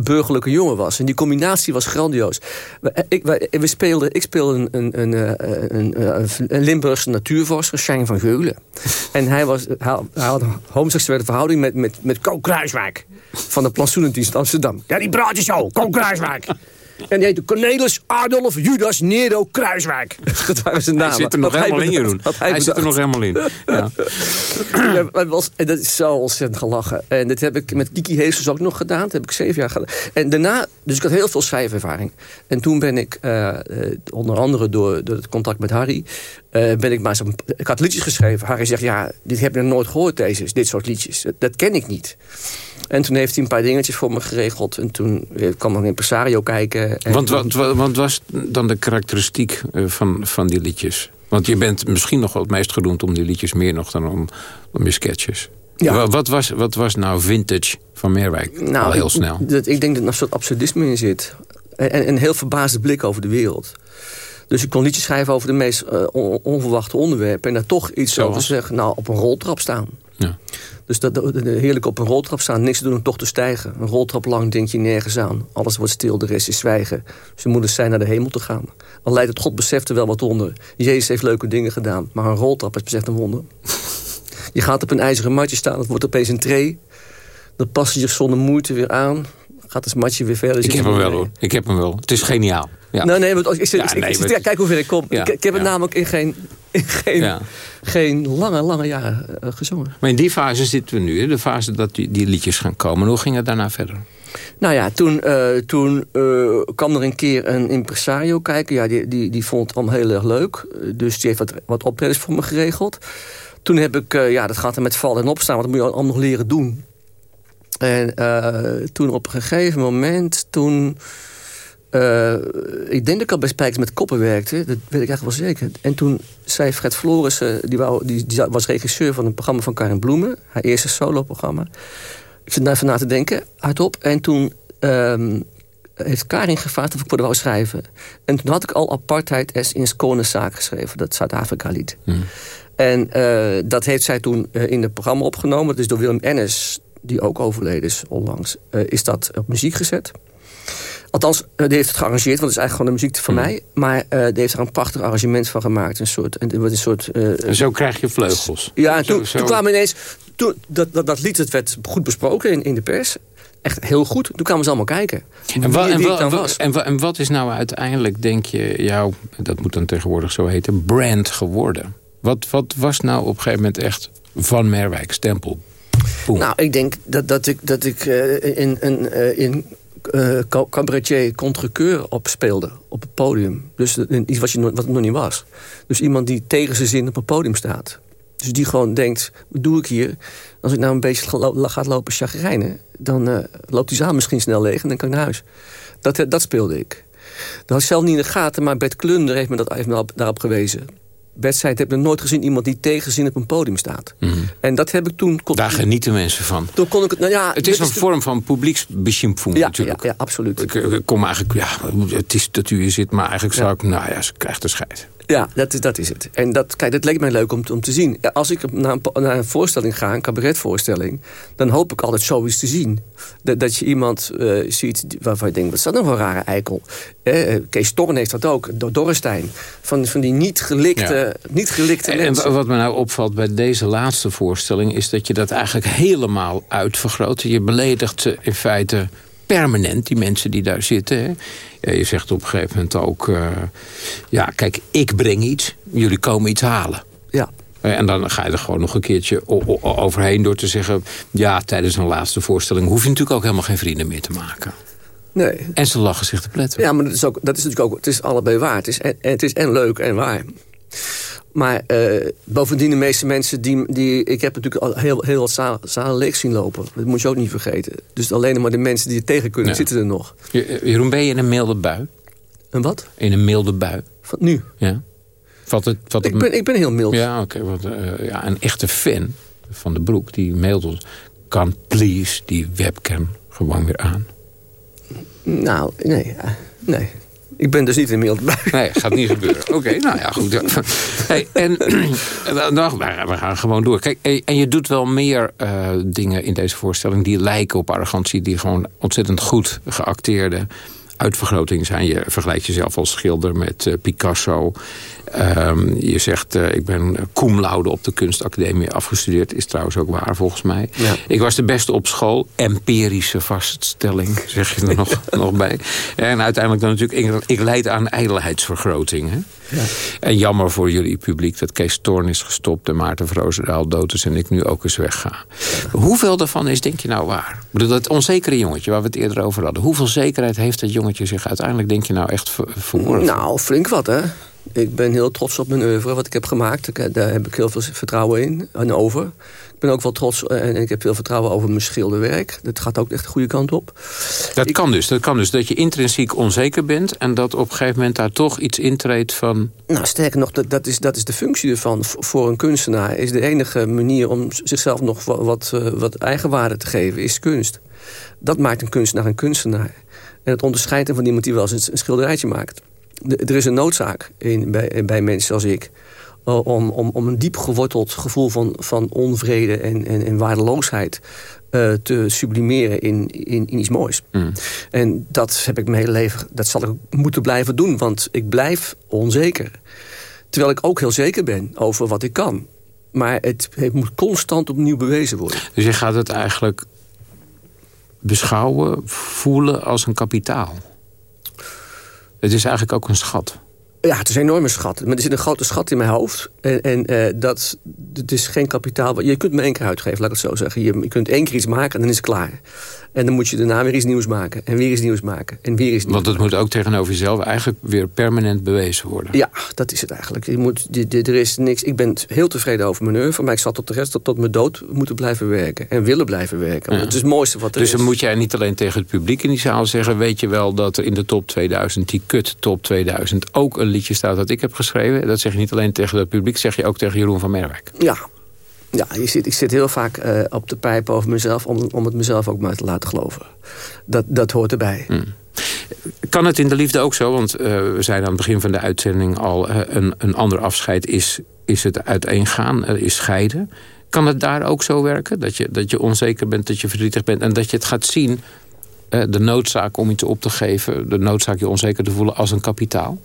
burgerlijke jongen was. En die combinatie was grandioos. We, ik, we, we speelden, ik speelde een, een, een, een, een Limburgse natuurvorster, Shine van Geulen. en hij, was, hij, hij had een homoseksuele verhouding met, met, met Ko Kruiswijk. Van de Plantsoenendienst Amsterdam. Ja, die praat je zo, Ko Kruiswijk. En die heette Cornelis Adolf Judas Nero Kruiswijk. Dat waren zijn namen. Hij zit er nog helemaal in, Jeroen. Hij, hij zit er nog helemaal in. Ja. ja, was, en dat is zo ontzettend gelachen. En dat heb ik met Kiki Heesters ook nog gedaan. Dat heb ik zeven jaar gedaan. En daarna, dus ik had heel veel schrijfervaring. En toen ben ik, uh, onder andere door, door het contact met Harry... Uh, ben ik maar zo, ik had liedjes geschreven. Harry zegt, ja, dit heb je nog nooit gehoord, deze, dit soort liedjes. Dat, dat ken ik niet. En toen heeft hij een paar dingetjes voor me geregeld. En toen kwam er een impresario kijken. En want, wat, was dan de karakteristiek van, van die liedjes? Want je bent misschien nog wel het meest gedoemd om die liedjes... meer nog dan om, om je sketches. Ja. Wat, was, wat was nou vintage van Meerwijk? Nou, Al heel snel. Ik, dat, ik denk dat er een soort absurdisme in zit. En, en een heel verbaasde blik over de wereld. Dus ik kon liedjes schrijven over de meest uh, on, onverwachte onderwerpen... en daar toch iets Zoals? over zeggen. Nou, op een roltrap staan. Ja. Dus dat, dat, heerlijk op een roltrap staan, niks te doen om toch te stijgen. Een roltrap lang denk je nergens aan. Alles wordt stil, de rest is zwijgen. Ze moeten zijn naar de hemel te gaan. Al leidt het God beseft er wel wat onder. Jezus heeft leuke dingen gedaan, maar een roltrap is echt een wonder. je gaat op een ijzeren matje staan, het wordt opeens een tree. Dan pas je zonder moeite weer aan. Gaat het matje weer verder. Ik heb hem wel hoor, ik heb hem wel. Het is geniaal. Ja. Nou, nee, want ik, ja, nee, ik, ik, kijk hoe ver ik kom. Ik, ik, heb het namelijk in geen, in geen, geen lange, lange jaren uh, gezongen. Maar in die fase zitten we nu, hè? de fase dat die, die liedjes gaan komen. Hoe ging het daarna verder? Nou ja, toen, uh, toen uh, kwam er een keer een impresario kijken. Ja, die, die, die vond het allemaal heel erg leuk. Dus die heeft wat, wat optredens voor me geregeld. Toen heb ik, ja, dat gaat er met vallen en opstaan. Want dat moet je allemaal nog leren doen. En toen op een gegeven moment, toen... eh, ik denk dat ik al bij Spijkers met Koppen werkte. Dat weet ik eigenlijk wel zeker. En toen zei Fred Florissen, die, wou, die, die was regisseur van een programma van Karin Bloemen. Haar eerste solo-programma. Ik zit daar even na te denken, hardop. En toen ehm, heeft Karin gevraagd of ik voor de wou schrijven. En toen had ik al Apartheid in Skåne zaak geschreven. Dat Zuid-Afrika-lied. Hmm. En eh, dat heeft zij toen eh, in het programma opgenomen. Is door Willem Ennis, die ook overleden is onlangs, is dat op muziek gezet. Althans, die heeft het gearrangeerd, want het is eigenlijk gewoon de muziek van mij. Maar die heeft er een prachtig arrangement van gemaakt. Een soort, een, een soort, en zo krijg je vleugels. Ja, en toen, toen kwamen ineens... Toen, dat, dat, dat lied het werd goed besproken in, in de pers. Echt heel goed. Toen kwamen ze allemaal kijken. En, wa, en, wa, en, wa, en wat is nou uiteindelijk, denk je, jouw... dat moet dan tegenwoordig zo heten, brand geworden? Wat, wat was nou op een gegeven moment echt Van Merwijk stempel? Nou, ik denk dat, dat ik, dat ik uh, in, in, uh, in uh, cabaretier contrekeur opspeelde op het podium. Dus iets wat, je, wat het nog niet was. Dus iemand die tegen zijn zin op het podium staat. Dus die gewoon denkt, wat doe ik hier? Als ik nou een beetje ga lopen chagrijnen... dan loopt die zaal misschien snel leeg en dan kan ik naar huis. Dat, dat speelde ik. Dat had ik zelf niet in de gaten, maar Bert Klunder heeft me, dat, heeft me daarop gewezen wedstrijd heb ik nooit gezien iemand die tegenzin op een podium staat. Mhm. En dat heb ik toen... Kon, Daar genieten mensen van. Toen kon ik het, nou ja, het is een vorm van publieksbeschimpfung ja, natuurlijk. Ja, ja absoluut. Ik, ik, kom eigenlijk, ja, het is dat u hier zit, maar eigenlijk zou ik, nou ja, ze krijgt de scheid. Ja, dat is, dat is het. En dat, kijk, dat leek mij leuk om, om te zien. Als ik naar een, naar een voorstelling ga, een cabaretvoorstelling... dan hoop ik altijd zoiets te zien. Dat, dat je iemand uh, ziet waarvan je denkt... wat is dat nou voor een rare eikel? Eh, Kees Torn heeft dat ook, Dorrestein. Van, van die niet gelikte, niet gelikte en, mensen. En wat me nou opvalt bij deze laatste voorstelling... is dat je dat eigenlijk helemaal uitvergroot. Je beledigt in feite permanent, die mensen die daar zitten. Hè. Ja, je zegt op een gegeven moment ook... Uh, ja, kijk, ik breng iets, jullie komen iets halen. Ja. En dan ga je er gewoon nog een keertje overheen door te zeggen... ja, tijdens een laatste voorstelling hoef je natuurlijk ook helemaal geen vrienden meer te maken. Nee. En ze lachen zich te pletten. Ja, maar dat is, ook, dat is natuurlijk ook... het is allebei waar. Het is en, het is en leuk en waar. Maar uh, bovendien de meeste mensen die... die ik heb natuurlijk al heel, heel wat zalen, zalen leeg zien lopen. Dat moet je ook niet vergeten. Dus alleen maar de mensen die je tegen kunnen, Ja. zitten er nog. Jeroen, ben je in een milde bui? Een wat? In een milde bui. Van nu? Ja. Valt het, Ik het- ben, ik ben heel mild. Ja, oké. want eh, ja, een echte fan van de broek, die mailt ons... kan please die webcam gewoon weer aan. Nou, nee. nee. Ik ben dus niet in mild bui. Nee, gaat niet gebeuren. Oké, nou ja, goed. Hey, en dan, dan- we gaan gewoon door. Kijk, en en je doet wel meer eh, dingen in deze voorstelling... die lijken op arrogantie, die gewoon ontzettend goed geacteerde uitvergroting zijn. Je vergelijkt jezelf als schilder met eh, Picasso. Ehm, je zegt, eh, ik ben cum laude op de kunstacademie afgestudeerd. Is trouwens ook waar, volgens mij. Ja. Ik was de beste op school. Empirische vaststelling, zeg je er nog, nog bij. En uiteindelijk dan natuurlijk, ik, ik leid aan ijdelheidsvergroting. Hè? Ja. En jammer voor jullie publiek dat Kees Toorn is gestopt... en Maarten Vroosendaal dood is en ik nu ook eens wegga. Hoeveel daarvan is, denk je nou waar? Ik bedoel, dat onzekere jongetje waar we het eerder over hadden... hoeveel zekerheid heeft dat jongetje zich uiteindelijk, denk je nou, echt verworven? Nou, flink wat, hè. Ik ben heel trots op mijn oeuvre, wat ik heb gemaakt. Ik- Daar heb ik heel veel vertrouwen in en over. Ik ben ook wel trots eh, en ik heb veel vertrouwen over mijn schilderwerk. Dat gaat ook echt de goede kant op. Dat kan dus. Dat kan dus dat je intrinsiek onzeker bent... en dat op een gegeven moment daar toch iets intreedt van... Nou, sterker nog, dat, dat, is, dat is de functie ervan. Voor een kunstenaar is de enige manier om zichzelf nog wa- wat, eh, wat eigenwaarde te geven, is kunst. Dat maakt een kunstenaar een kunstenaar. En het onderscheidt hem van iemand die wel eens een, schilderijtje maakt. De- er is een noodzaak in, bij, bij mensen als ik... eh, om, om, om een diep geworteld gevoel van, van onvrede en, en, en waardeloosheid... eh, te sublimeren in, in, in iets moois. En dat heb ik mijn hele leven, dat zal ik moeten blijven doen, want ik blijf onzeker. Terwijl ik ook heel zeker ben over wat ik kan. Maar het, het moet constant opnieuw bewezen worden. Dus je gaat het eigenlijk beschouwen, voelen als een kapitaal. Het is eigenlijk ook een schat. Ja, het is een enorme schat. Maar er zit een grote schat in mijn hoofd. En, en uh, dat het is geen kapitaal. Je kunt me één keer uitgeven, laat ik het zo zeggen. Je, je kunt één keer iets maken en dan is het klaar. En dan moet je daarna weer iets nieuws maken. En weer iets nieuws maken. En weer iets nieuws Want het moet ook tegenover jezelf eigenlijk weer permanent bewezen worden. Ja, dat is het eigenlijk. Je moet, er is niks. Ik ben heel tevreden over mijn oeuvre. Maar ik zal tot de rest tot, tot mijn dood moeten blijven werken. En willen blijven werken. Ja. Het is het mooiste wat er dus is. Dus dan moet jij niet alleen tegen het publiek in die zaal zeggen... weet je wel dat er in de top 2000, die kut top 2000... ook een liedje staat dat ik heb geschreven. Dat zeg je niet alleen tegen het publiek. zeg je ook tegen Jeroen van Merwijk. Ja, ja, je zit, ik zit heel vaak uh, op de pijp over mezelf... Om, om het mezelf ook maar te laten geloven. Dat, dat hoort erbij. Hmm. Kan het in de liefde ook zo? Want uh, we zeiden aan het begin van de uitzending al... Uh, een, een ander afscheid is, is het uiteengaan, is scheiden. Kan het daar ook zo werken? Dat je, dat je onzeker bent, dat je verdrietig bent... en dat je het gaat zien, de noodzaak om iets op te geven... de noodzaak je onzeker te voelen als een kapitaal?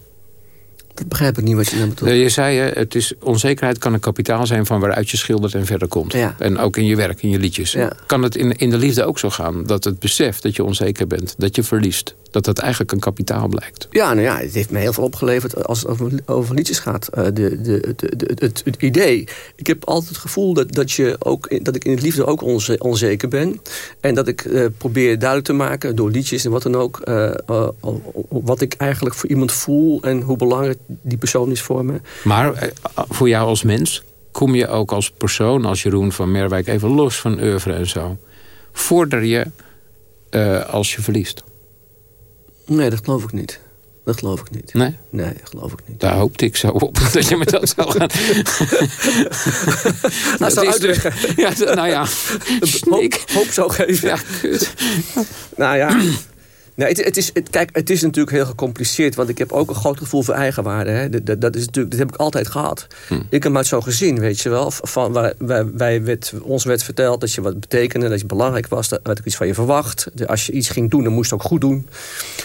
Ik begrijp het niet wat je dan bedoelt. Je zei, het is, onzekerheid kan een kapitaal zijn van waaruit je schildert en verder komt. Ja. En ook in je werk, in je liedjes. Ja. Kan het in, in de liefde ook zo gaan? Dat het besef dat je onzeker bent, dat je verliest... dat dat eigenlijk een kapitaal blijkt? Ja, nou ja, het heeft me heel veel opgeleverd als het over, over liedjes gaat. Uh, de, de, het, het, idee. Ik heb altijd het gevoel dat, dat, je ook, dat ik in het liefde ook onze, onzeker ben. En dat ik uh, probeer duidelijk te maken, door liedjes en wat dan ook... Uh, wat ik eigenlijk voor iemand voel en hoe belangrijk die persoon is voor me. Maar voor jou als mens, kom je ook als persoon, als Jeroen van Merwijk... even los van oeuvre en zo, vorder je als je verliest? Nee, dat geloof ik niet. Dat geloof ik niet. Nee? Nee, dat geloof ik niet. Daar hoopte ik zo op, dat je me dat zou gaan... dat zou uitleggen. Ja, nou ja. Hoop, hoop zou geven. Ja, nou ja... Nee, het, het is, het, kijk, het is natuurlijk heel gecompliceerd. Want ik heb ook een groot gevoel voor eigenwaarde. Hè. Dat, dat, is natuurlijk, dat heb ik altijd gehad. Hm. Ik heb uit zo'n gezin, weet je wel. Van, waar, wij, wij werd, ons werd verteld dat je wat betekende. Dat je belangrijk was. Dat werd ik iets van je verwacht. Als je iets ging doen, dan moest je het ook goed doen.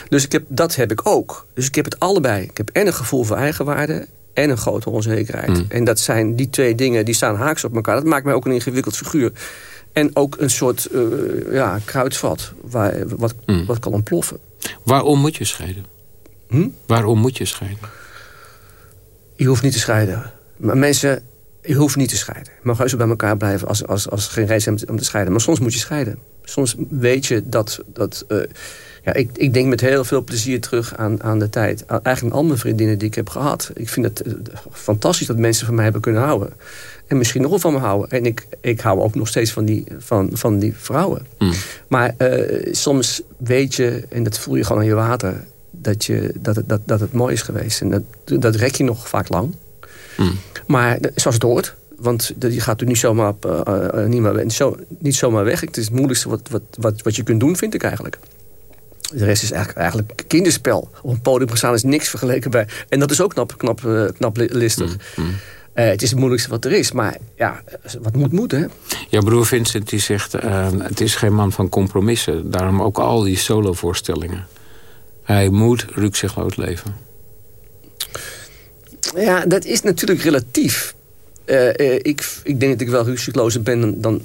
Dus ik heb, dat heb ik ook. Dus ik heb het allebei. Ik heb en een gevoel voor eigenwaarde en een grote onzekerheid. Hm. En dat zijn die twee dingen, die staan haaks op elkaar. Dat maakt mij ook een ingewikkeld figuur. En ook een soort uh, ja, kruidvat waar, wat, hm. wat kan ontploffen. Waarom moet je scheiden? Hm? Waarom moet je scheiden? Je hoeft niet te scheiden. Maar mensen, je hoeft niet te scheiden. Je mag heus bij elkaar blijven als, als, als geen reden is om te scheiden. Maar soms moet je scheiden. Soms weet je dat... dat uh, ja, ik, ik denk met heel veel plezier terug aan, aan de tijd. Aan eigenlijk al mijn vriendinnen die ik heb gehad. Ik vind het uh, fantastisch dat mensen van mij hebben kunnen houden. En misschien nog wel van me houden. En ik, ik hou ook nog steeds van die, van, van die vrouwen. Mm. Maar uh, soms weet je, en dat voel je gewoon aan je water... dat, je, dat, het, dat, dat het mooi is geweest. En dat, dat rek je nog vaak lang. Mm. Maar zoals het hoort... Want je gaat er niet zomaar, op, uh, uh, niet, maar, zo, niet zomaar weg. Het is het moeilijkste wat, wat, wat, wat je kunt doen, vind ik eigenlijk. De rest is eigenlijk, eigenlijk kinderspel. Op een podium gaan is niks vergeleken bij. En dat is ook knap, knap, uh, knap listig. Mm. Mm. Uh, het is het moeilijkste wat er is. Maar ja, wat moet moeten, hè? Jouw broer Vincent die zegt... Uh, het is geen man van compromissen. Daarom ook al die solovoorstellingen. Hij moet rukzichtloos leven. Ja, dat is natuurlijk relatief. Uh, ik, ik denk dat ik wel rukzichtlozer ben dan, dan...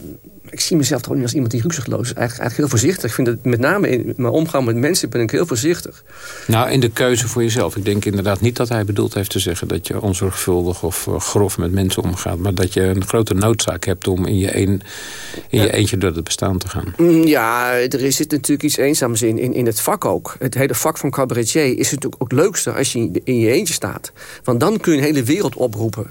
Ik zie mezelf toch niet als iemand die rukzichtloos is. Eigenlijk, eigenlijk heel voorzichtig. Ik vind dat met name in mijn omgang met mensen ben ik heel voorzichtig. Nou, in de keuze voor jezelf. Ik denk inderdaad niet dat hij bedoeld heeft te zeggen... dat je onzorgvuldig of uh, grof met mensen omgaat. Maar dat je een grote noodzaak hebt om in je, een, in je eentje door het bestaan te gaan. Ja, er zit natuurlijk iets eenzaams in, in, in het vak ook. Het hele vak van cabaretier is natuurlijk ook het leukste als je in je eentje staat. Want dan kun je een hele wereld oproepen.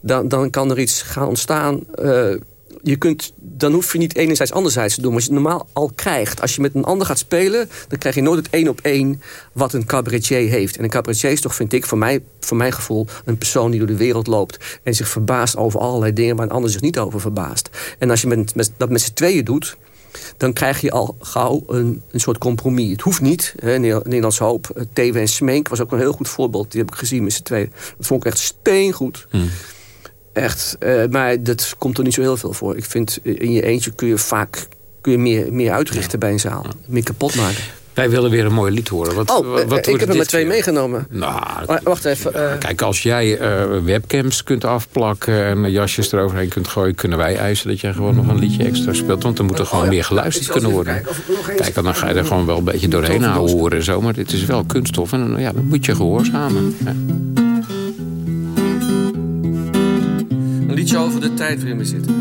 Dan, dan kan er iets gaan ontstaan... Uh, je kunt, dan hoef je niet enerzijds anderzijds te doen. Als je normaal al krijgt. Als je met een ander gaat spelen... dan krijg je nooit het één op één wat een cabaretier heeft. En een cabaretier is toch, vind ik, voor, mij, voor mijn gevoel... een persoon die door de wereld loopt... en zich verbaast over allerlei dingen... waar een ander zich niet over verbaast. En als je met, met, dat met z'n tweeën doet dan krijg je al gauw een, een soort compromis. Het hoeft niet. Hè, Nederlands Hoop, Tewe en Smenk was ook een heel goed voorbeeld. Die heb ik gezien met z'n tweeën. Dat vond ik echt steengoed. Hmm. Echt. Uh, maar dat komt er niet zo heel veel voor. Ik vind, in je eentje kun je vaak kun je meer, meer uitrichten bij een zaal. Meer kapot maken. Wij willen weer een mooi lied horen. Wat, oh, wat, wat ik heb er maar twee meegenomen. Nou, wacht even. Uh... Kijk, als jij uh, webcams kunt afplakken... en jasjes eroverheen kunt gooien... kunnen wij eisen dat jij gewoon nog een liedje extra speelt. Want dan moet er gewoon oh, ja. meer geluisterd kunnen worden. Kijk, dan ga je er gewoon wel een beetje doorheen houden en zo. Maar dit is wel kunststof en ja, dan moet je gehoorzamen. Ja. Liedje over de tijd waarin we zitten.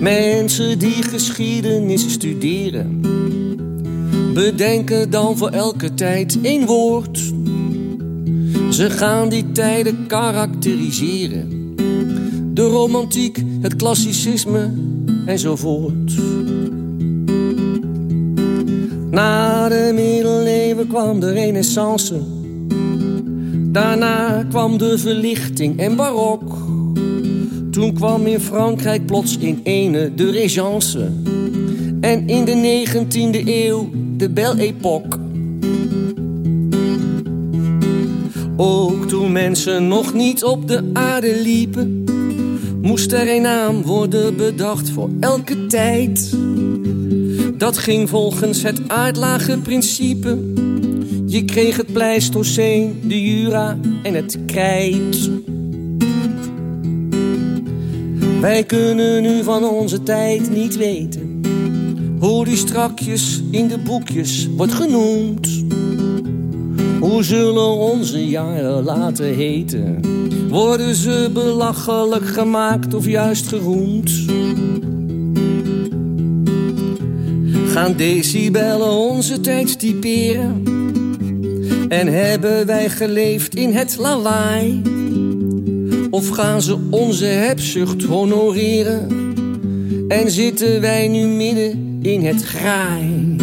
Mensen die geschiedenis studeren, bedenken dan voor elke tijd één woord. Ze gaan die tijden karakteriseren. De romantiek, het klassicisme enzovoort. Na de middeleeuwen kwam de renaissance. Daarna kwam de verlichting en barok. Toen kwam in Frankrijk plots in ene de Régence. En in de 19e eeuw de Belle Époque. Ook toen mensen nog niet op de aarde liepen, moest er een naam worden bedacht voor elke tijd. Dat ging volgens het aardlagenprincipe. Je kreeg het Pleistoceen, de Jura en het Krijt. Wij kunnen nu van onze tijd niet weten hoe die strakjes in de boekjes wordt genoemd. Hoe zullen onze jaren later heten? Worden ze belachelijk gemaakt of juist geroemd? Gaan decibellen onze tijd typeren? En hebben wij geleefd in het lawaai? Of gaan ze onze hebzucht honoreren? En zitten wij nu midden in het graai?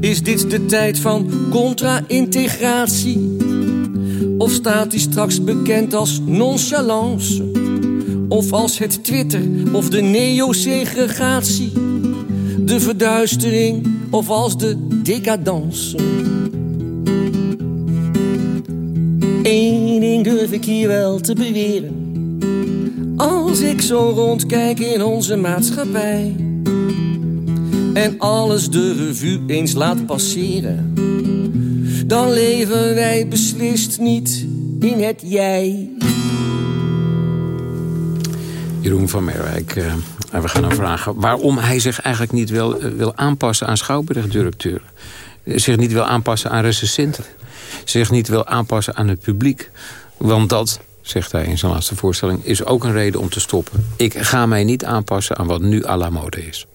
Is dit de tijd van contra-integratie? Of staat die straks bekend als nonchalance? Of als het Twitter of de neo-segregatie? De verduistering of als de decadence? Eén ding durf ik hier wel te beweren. Als ik zo rondkijk in onze maatschappij en alles de revue eens laat passeren, dan leven wij beslist niet in het jij. Jeroen van Merwijk, uh, we gaan hem vragen waarom hij zich eigenlijk niet wil, uh, wil aanpassen aan schouwburgdirecteuren. Zich niet wil aanpassen aan recensenten. Zich niet wil aanpassen aan het publiek. Want dat, zegt hij in zijn laatste voorstelling, is ook een reden om te stoppen. Ik ga mij niet aanpassen aan wat nu à la mode is.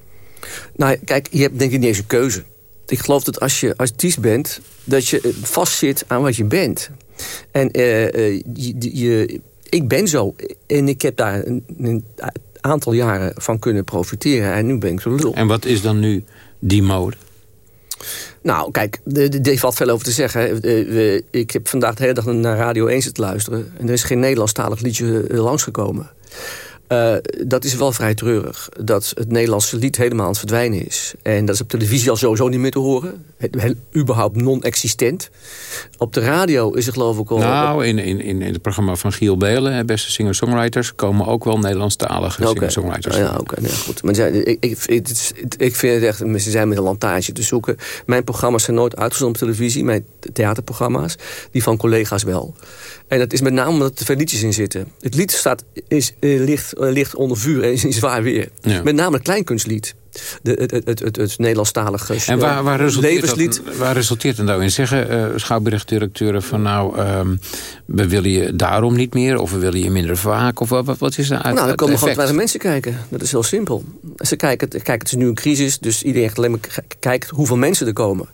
Nou, kijk, je hebt denk ik niet eens een keuze. Ik geloof dat als je artiest bent, dat je vastzit aan wat je bent. En uh, je, ik ben zo. En ik heb daar een, aantal jaren van kunnen profiteren. En nu ben ik zo lul. En wat is dan nu die mode? Nou, kijk, er valt veel over te zeggen. Ik heb vandaag de hele dag naar Radio 1 zitten luisteren. En er is geen Nederlandstalig liedje langsgekomen. Uh, dat is wel vrij treurig. Dat het Nederlandse lied helemaal aan het verdwijnen is. En dat is op televisie al sowieso niet meer te horen. Überhaupt non-existent. Op de radio is het geloof ik al... Nou, in, in, in het programma van Giel Belen, beste singer-songwriters... komen ook wel Nederlandstalige okay. singer-songwriters. Ja, oké, okay, nee, goed. Maar ik, ik, ik, ik vind het echt... Ze zijn met een lantage te zoeken. Mijn programma's zijn nooit uitgezonden op televisie. Mijn theaterprogramma's. Die van collega's wel. En dat is met name omdat er veel liedjes in zitten. Het lied staat, is, uh, ligt, uh, ligt onder vuur en is in zwaar weer. Ja. Met name het kleinkunstlied. De, het, het, het, het, Nederlandstalige En waar, waar, resulteert dat, waar resulteert het nou in? Zeggen uh, schouwburgdirecteuren van nou... Um, we willen je daarom niet meer of we willen je minder vaak? Of wat, wat is er uit Nou, dan komen gewoon weinig mensen kijken. Dat is heel simpel. Ze kijken, kijk, het is nu een crisis, dus iedereen alleen maar kijkt hoeveel mensen er komen.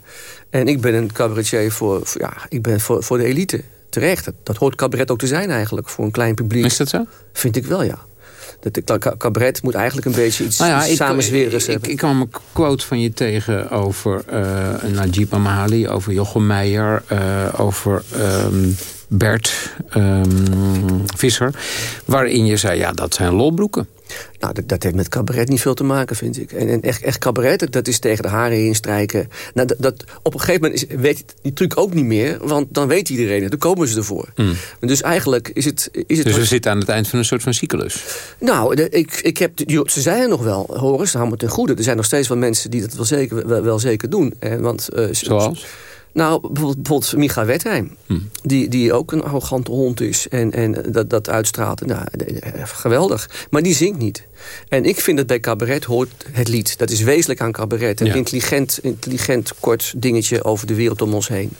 En ik ben een cabaretier voor, voor ja, ik ben voor, voor de elite terecht. Dat, dat hoort cabaret ook te zijn eigenlijk, voor een klein publiek. Is dat zo? Vind ik wel, ja. Dat cabaret moet eigenlijk een beetje iets nou ja, ik, ik, ik, kwam een quote van je tegen over uh, Najib Amali, over Jochem Meijer, uh, over um, Bert um, Visser. Waarin je zei, ja, dat zijn lolbroeken. Nou, dat, dat, heeft met cabaret niet veel te maken, vind ik. En, en echt, echt cabaret, dat is tegen de haren instrijken. Nou, dat, dat, op een gegeven moment is, weet die truc ook niet meer... want dan weet iedereen het, dan komen ze ervoor. Mm. Dus eigenlijk is het... Is het dus we zitten aan het eind van een soort van cyclus? Nou, de, ik, ik heb, ze zeiden nog wel, Horace, hou me ten goede... er zijn nog steeds wel mensen die dat wel zeker, wel, wel zeker doen. Hè, want, uh, Zoals? Nou, bijvoorbeeld, bijvoorbeeld Micha Wettheim. Hm. Die, die ook een arrogante hond is. En, en dat, dat uitstraalt. Nou, geweldig. Maar die zingt niet. En ik vind dat bij cabaret hoort het lied. Dat is wezenlijk aan cabaret. Een ja. intelligent, intelligent kort dingetje over de wereld om ons heen.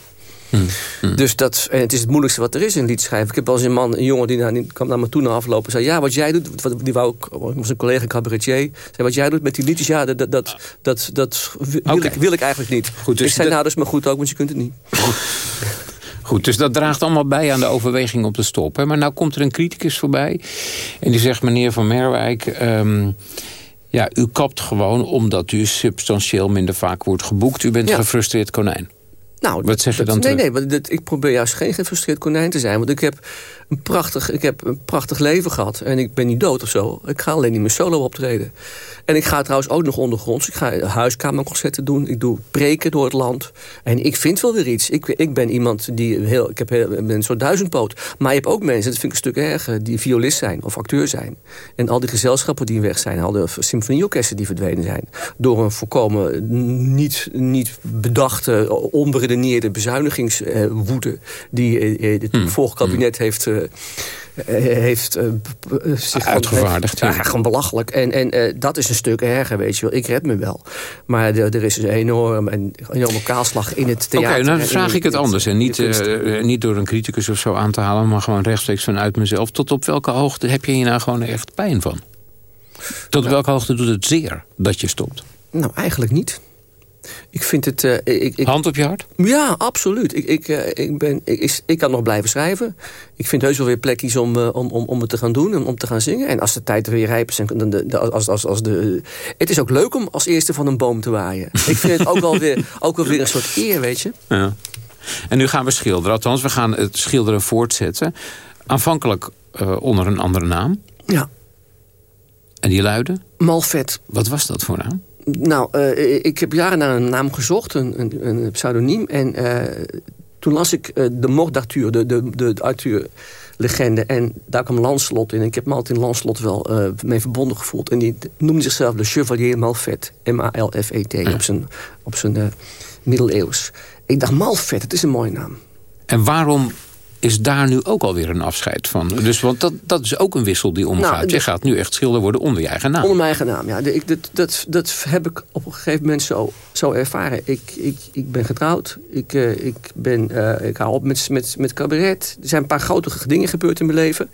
Dus dat, en het is het moeilijkste wat er is in lied schrijven. Ik heb wel eens een man, een jongen die, naar, die kwam naar me toe na aflopen... en zei, ja, wat jij doet, wat, die wou ik, was een collega cabaretier... zei, wat jij doet met die liedjes, ja, dat, dat, dat, dat, dat wil, ik, wil ik eigenlijk niet. Goed, dus ik zei, nou, dat is maar goed ook, want je kunt het niet. Goed, dus dat draagt allemaal bij aan de overweging om te stoppen. Maar nou komt er een criticus voorbij. En die zegt, meneer Van Merwijk... ehm, ja, u kapt gewoon omdat u substantieel minder vaak wordt geboekt. U bent een gefrustreerd konijn. Nou, Wat zeg je dat- dan Nee, terug? nee, want dat, ik probeer juist geen gefrustreerd konijn te zijn. Want ik heb, een prachtig, ik heb een prachtig leven gehad. En ik ben niet dood of zo. Ik ga alleen niet meer solo optreden. En ik ga trouwens ook nog ondergronds. Ik ga huiskamerconcerten doen. Ik doe preken door het land. En ik vind wel weer iets. Ik, ik ben iemand die heel... Ik heb heel, ben een soort duizendpoot. Maar je hebt ook mensen, dat vind ik een stuk erger... die violist zijn of acteur zijn. En al die gezelschappen die weg zijn. Al de symfonieorkesten die verdwenen zijn. Door een volkomen niet, niet bedachte, onberedeneerde bezuinigingswoede... die eh, eh, het Hmm. vorige kabinet heeft... heeft zich Uitgevaardigd, Ja, ja. gewoon belachelijk. En, en eh, dat is een stuk erger, weet je wel. Ik red me wel. Maar er, er is een enorm, een enorme kaalslag in het Oké, theater. nou en dan vraag ik het anders. En niet, de niet door een criticus of zo aan te halen... maar gewoon rechtstreeks vanuit mezelf. Tot op welke hoogte heb je hier nou gewoon echt pijn van? Tot op welke hoogte doet het zeer dat je stopt? Nou, eigenlijk niet. Ik vind het... eh, ik, ik, Hand op je hart? Ja, absoluut. Ik, ik, eh, ik, ben, ik, ik, ik kan nog blijven schrijven. Ik vind heus wel weer plekjes om, eh, om, om, om het te gaan doen en om te gaan zingen. En als de tijd er weer rijp is... En de, de- als, als, als de, het is ook leuk om als eerste van een boom te waaien. ik vind het ook wel weer, ook wel weer een soort eer, weet je. Ja. En nu gaan we schilderen. Althans, we gaan het schilderen voortzetten. Aanvankelijk onder een andere naam. Ja. En die luidde? Malvet. Wat was dat voor naam? Nou, eh, ik heb jaren naar een naam gezocht, een, een, een pseudoniem. En eh, toen las ik eh, de Mort d'Arthur, de, de, de, de Arthur-legende. En daar kwam Lancelot in. Ik heb me altijd in Lancelot wel mee verbonden gevoeld. En die noemde zichzelf de Chevalier Malfet. M-A-L-F-E-T, op zijn, op zijn middeleeuws. Ik dacht, Malfet, het is een mooie naam. En waarom is daar nu ook alweer een afscheid van? Dus, want dat, dat is ook een wissel die omgaat. Nou, je dus- gaat nu echt schilder worden onder je eigen naam. Onder mijn eigen naam, ja. Ik, dat, dat, dat heb ik op een gegeven moment zo, zo ervaren. Ik, ik, ik ben getrouwd. Ik, eh, ik, ben, eh, ik hou op met, met, met cabaret. Er zijn een paar grote dingen gebeurd in mijn leven.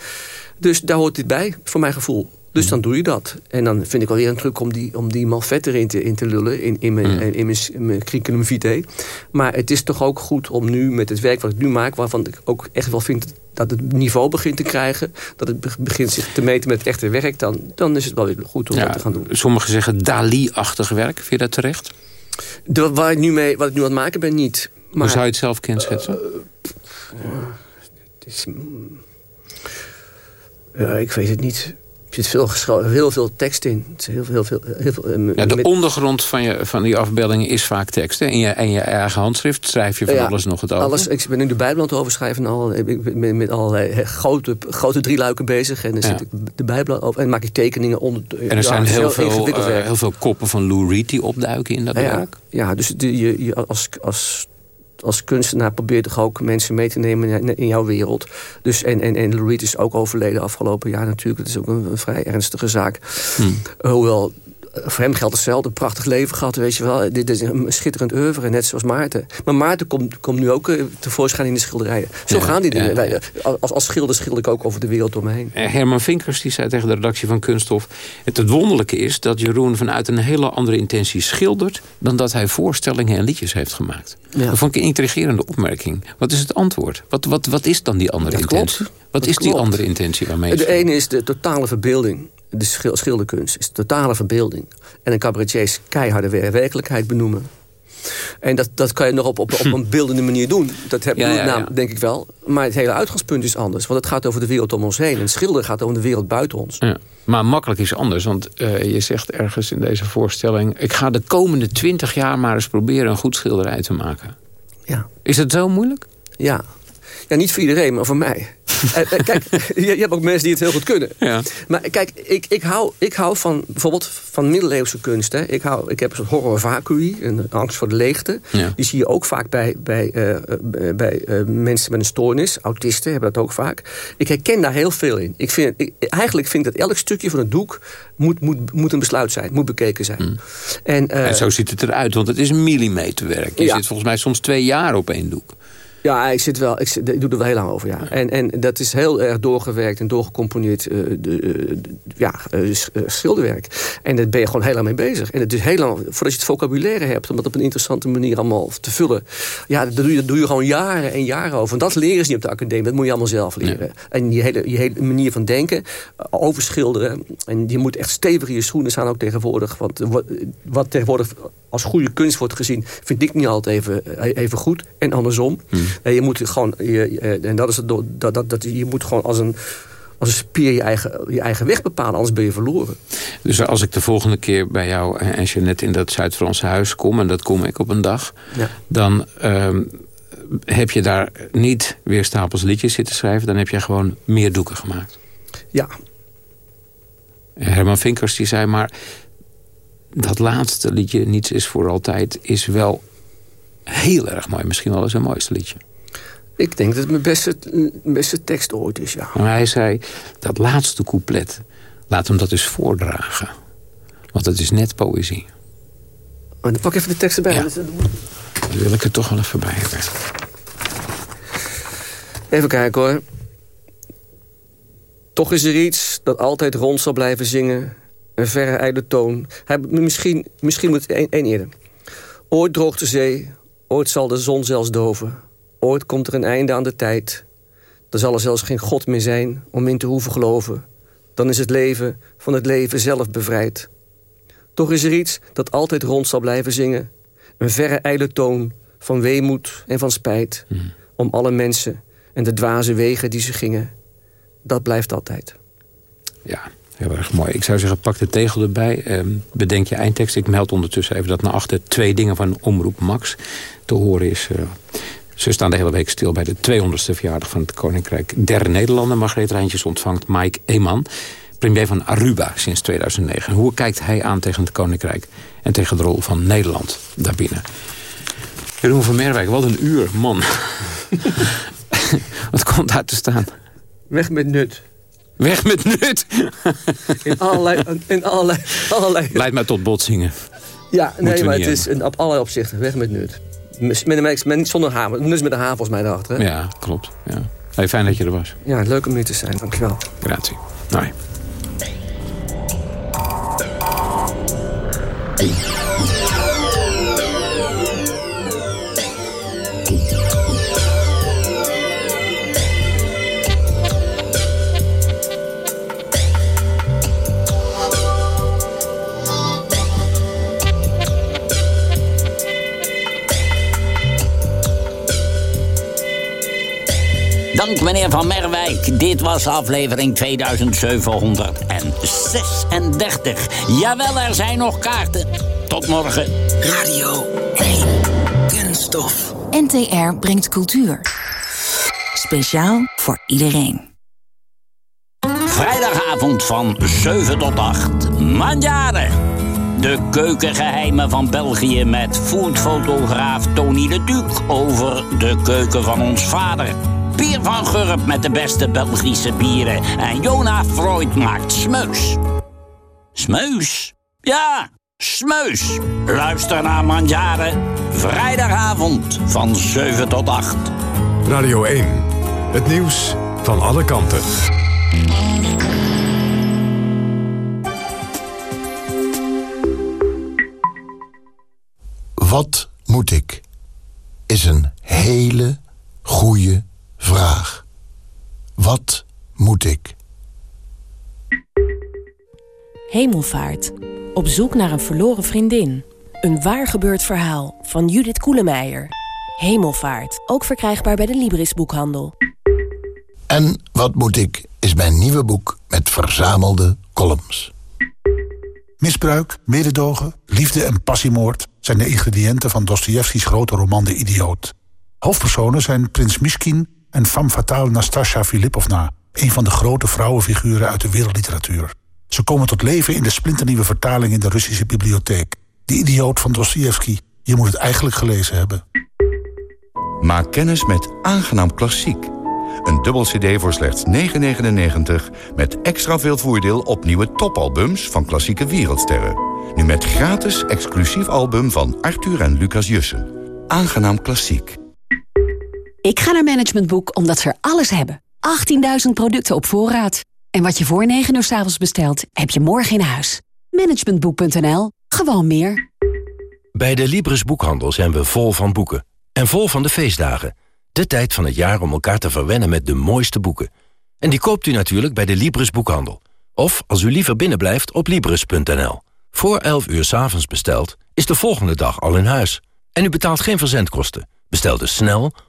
Dus daar hoort dit bij, voor mijn gevoel. Dus dan doe je dat. En dan vind ik wel weer een truc om die, om die malvet erin te, in te lullen. In, in, mijn, in, mijn, in mijn curriculum vitae. Maar het is toch ook goed om nu met het werk wat ik nu maak... waarvan ik ook echt wel vind dat het niveau begint te krijgen... dat het be- begint zich te meten met het echte werk... dan, dan is het wel weer goed om Ja, dat te gaan doen. Sommigen zeggen Dali-achtig werk. Vind je dat terecht? De, waar ik nu mee, wat ik nu aan het maken ben, niet. Maar, Hoe zou je het zelf kenschetsen? het is, mm, ja, ik weet het niet. Er zit veel, heel veel tekst in. Heel, heel, veel, heel veel, eh, Ja, de ondergrond van, je, van die afbeeldingen is vaak tekst. Hè? En, je, en je eigen handschrift schrijf je van Ja, alles nog het over. Alles, ik ben nu de Bijbel aan het overschrijven. En al, ik ben met allerlei eh, grote, grote drieluiken bezig. En dan Ja. zit ik de Bijbel over. En maak ik tekeningen onder. En er zijn heel, veel, eh, heel veel koppen van Lou Reed die opduiken in dat werk. ja, dus je, als, als, als kunstenaar probeer je toch ook mensen mee te nemen in, jouw wereld. Dus, en, en, en Lou Reed is ook overleden afgelopen jaar natuurlijk. Dat is ook een, een vrij ernstige zaak. Hoewel, eh, voor hem geldt hetzelfde. Een prachtig leven gehad, weet je wel. Dit is een schitterend oeuvre, net zoals Maarten. Maar Maarten komt, komt nu ook eh, tevoorschijn in de schilderijen. Zo Ja, gaan die dingen. Ja. eh, Als, als schilder schilder ik ook over de wereld om me heen. Eh, Herman Vinkers die zei tegen de redactie van Kunststof... het, het wonderlijke is dat Jeroen vanuit een hele andere intentie schildert... dan dat hij voorstellingen en liedjes heeft gemaakt. Dat vond ik een intrigerende opmerking. Wat is het antwoord? Wat, wat, wat is dan die andere Dat klopt. intentie? Wat Dat is die andere intentie waarmee je De ene is de totale verbeelding. De schil- schilderkunst is totale verbeelding. En een cabaretier is keiharde wer- werkelijkheid benoemen. En dat, dat kan je nog op, op, op een beeldende manier doen. Dat heb Ja, ja, nou, ja. denk ik wel. Maar het hele uitgangspunt is anders. Want het gaat over de wereld om ons heen. En schilder gaat over de wereld buiten ons. Ja. Maar makkelijk is anders, want eh, je zegt ergens in deze voorstelling... ik ga de komende twintig jaar maar eens proberen een goed schilderij te maken. Ja. Is het zo moeilijk? Ja. Ja, niet voor iedereen, maar voor mij. Eh, eh, kijk, je, je hebt ook mensen die het heel goed kunnen. Ja. Maar kijk, ik, ik, hou, ik hou van bijvoorbeeld van middeleeuwse kunst. Hè. Ik, hou, ik heb een soort horror vacui, een angst voor de leegte. Ja. Die zie je ook vaak bij, bij, eh, bij mensen met een stoornis. Autisten hebben dat ook vaak. Ik herken daar heel veel in. Ik vind, ik, eigenlijk vind ik dat elk stukje van het doek moet, moet, moet een besluit zijn. Moet bekeken zijn. En, eh, en zo ziet het eruit, want het is een millimeterwerk. Je Ja. zit volgens mij soms twee jaar op één doek. Ja, ik, zit wel, ik, zit, ik doe er wel heel lang over, ja. En, en dat is heel erg doorgewerkt en doorgecomponeerd uh, de, uh, ja, uh, schilderwerk. En daar ben je gewoon heel lang mee bezig. En het is heel lang, voordat je het vocabulaire hebt... om dat op een interessante manier allemaal te vullen... ja, dat doe je, dat doe je gewoon jaren en jaren over. En dat leren ze niet op de academie, dat moet je allemaal zelf leren. En je hele, je hele manier van denken, overschilderen... en je moet echt stevig in je schoenen staan ook tegenwoordig. Want wat, wat tegenwoordig als goede kunst wordt gezien... vind ik niet altijd even, even goed. En andersom. Hmm. Je moet gewoon... Je, en dat is het, dat, dat, dat, je moet gewoon als een als een spier je eigen, je eigen weg bepalen, anders ben je verloren. Dus als ik de volgende keer bij jou en Jeannette in dat Zuid-Franse huis kom... en dat kom ik op een dag, ja. dan uh, heb je daar niet weer stapels liedjes zitten schrijven... dan heb je gewoon meer doeken gemaakt. Ja. Herman Vinkers die zei maar... dat laatste liedje, Niets is voor altijd, is wel heel erg mooi. Misschien wel eens een mooiste liedje. Ik denk dat het mijn beste, beste tekst ooit is, ja. Maar hij zei, dat laatste couplet, laat hem dat eens voordragen. Want het is net poëzie. Oh, dan pak even de tekst erbij. Ja. Dan wil ik er toch wel even bij hebben. Even kijken hoor. Toch is er iets dat altijd rond zal blijven zingen. Een verre ijle toon. Hij, misschien, misschien moet één eerder. Ooit droogt de zee, ooit zal de zon zelfs doven. Ooit komt er een einde aan de tijd. Er zal er zelfs geen God meer zijn om in te hoeven geloven. Dan is het leven van het leven zelf bevrijd. Toch is er iets dat altijd rond zal blijven zingen. Een verre ijle toon van weemoed en van spijt. Hmm. Om alle mensen en de dwaze wegen die ze gingen. Dat blijft altijd. Ja, heel erg mooi. Ik zou zeggen, pak de tegel erbij. Ehm, bedenk je eindtekst. Ik meld ondertussen even dat naar achter twee dingen van Omroep Max te horen is... Uh, ze staan de hele week stil bij de 200ste verjaardag van het Koninkrijk der Nederlanden. Margreet Rijntjes ontvangt Mike Eeman, premier van Aruba sinds 2009. Hoe kijkt hij aan tegen het Koninkrijk en tegen de rol van Nederland daarbinnen? Jeroen van Merwijk, wat een uur, man. wat komt daar te staan? Weg met nut. Weg met nut? in allerlei... In allerlei, allerlei... Leidt mij tot botsingen. Ja, nee, maar het is op allerlei opzichten weg met nut. Met, met, met, niet zonder haven. Dus met een haven volgens mij daarachter. Hè? Ja, klopt. Ja. Hey, fijn dat je er was. Ja, leuk om hier te zijn. Dankjewel. Grazie. Hoi. Dank meneer Van Merwijk. Dit was aflevering 2736. Jawel, er zijn nog kaarten. Tot morgen. Radio 1. Kunststof. NTR brengt cultuur. Speciaal voor iedereen. Vrijdagavond van 7 tot 8. Manjaren. De keukengeheimen van België met foodfotograaf Tony de Duc over de keuken van ons vader. Pier van Gurp met de beste Belgische bieren. En Jona Freud maakt smeus. Smeus? Ja, smeus. Luister naar Mandjaren. Vrijdagavond van 7 tot 8. Radio 1. Het nieuws van alle kanten. Wat moet ik? Is een hele goede vraag. Wat moet ik? Hemelvaart. Op zoek naar een verloren vriendin. Een waar gebeurd verhaal van Judith Koelemeijer. Hemelvaart. Ook verkrijgbaar bij de Libris boekhandel. En Wat moet ik is mijn nieuwe boek met verzamelde columns. Misbruik, mededogen, liefde en passiemoord... zijn de ingrediënten van Dostoevsky's grote roman De Idioot. Hoofdpersonen zijn prins Miskin en femme fatale Nastasja Filipovna... een van de grote vrouwenfiguren uit de wereldliteratuur. Ze komen tot leven in de splinternieuwe vertaling in de Russische bibliotheek. De idioot van Dostoevsky. Je moet het eigenlijk gelezen hebben. Maak kennis met Aangenaam Klassiek. Een dubbel cd voor slechts 9,99... met extra veel voordeel op nieuwe topalbums van klassieke wereldsterren. Nu met gratis exclusief album van Arthur en Lucas Jussen. Aangenaam Klassiek. Ik ga naar Management Boek omdat ze er alles hebben. 18.000 producten op voorraad. En wat je voor 9 uur s avonds bestelt, heb je morgen in huis. Managementboek.nl. Gewoon meer. Bij de Libris Boekhandel zijn we vol van boeken. En vol van de feestdagen. De tijd van het jaar om elkaar te verwennen met de mooiste boeken. En die koopt u natuurlijk bij de Libris Boekhandel. Of, als u liever binnenblijft, op Libris.nl. Voor 11 uur s avonds besteld, is de volgende dag al in huis. En u betaalt geen verzendkosten. Bestel dus snel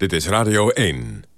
Dit is Radio 1.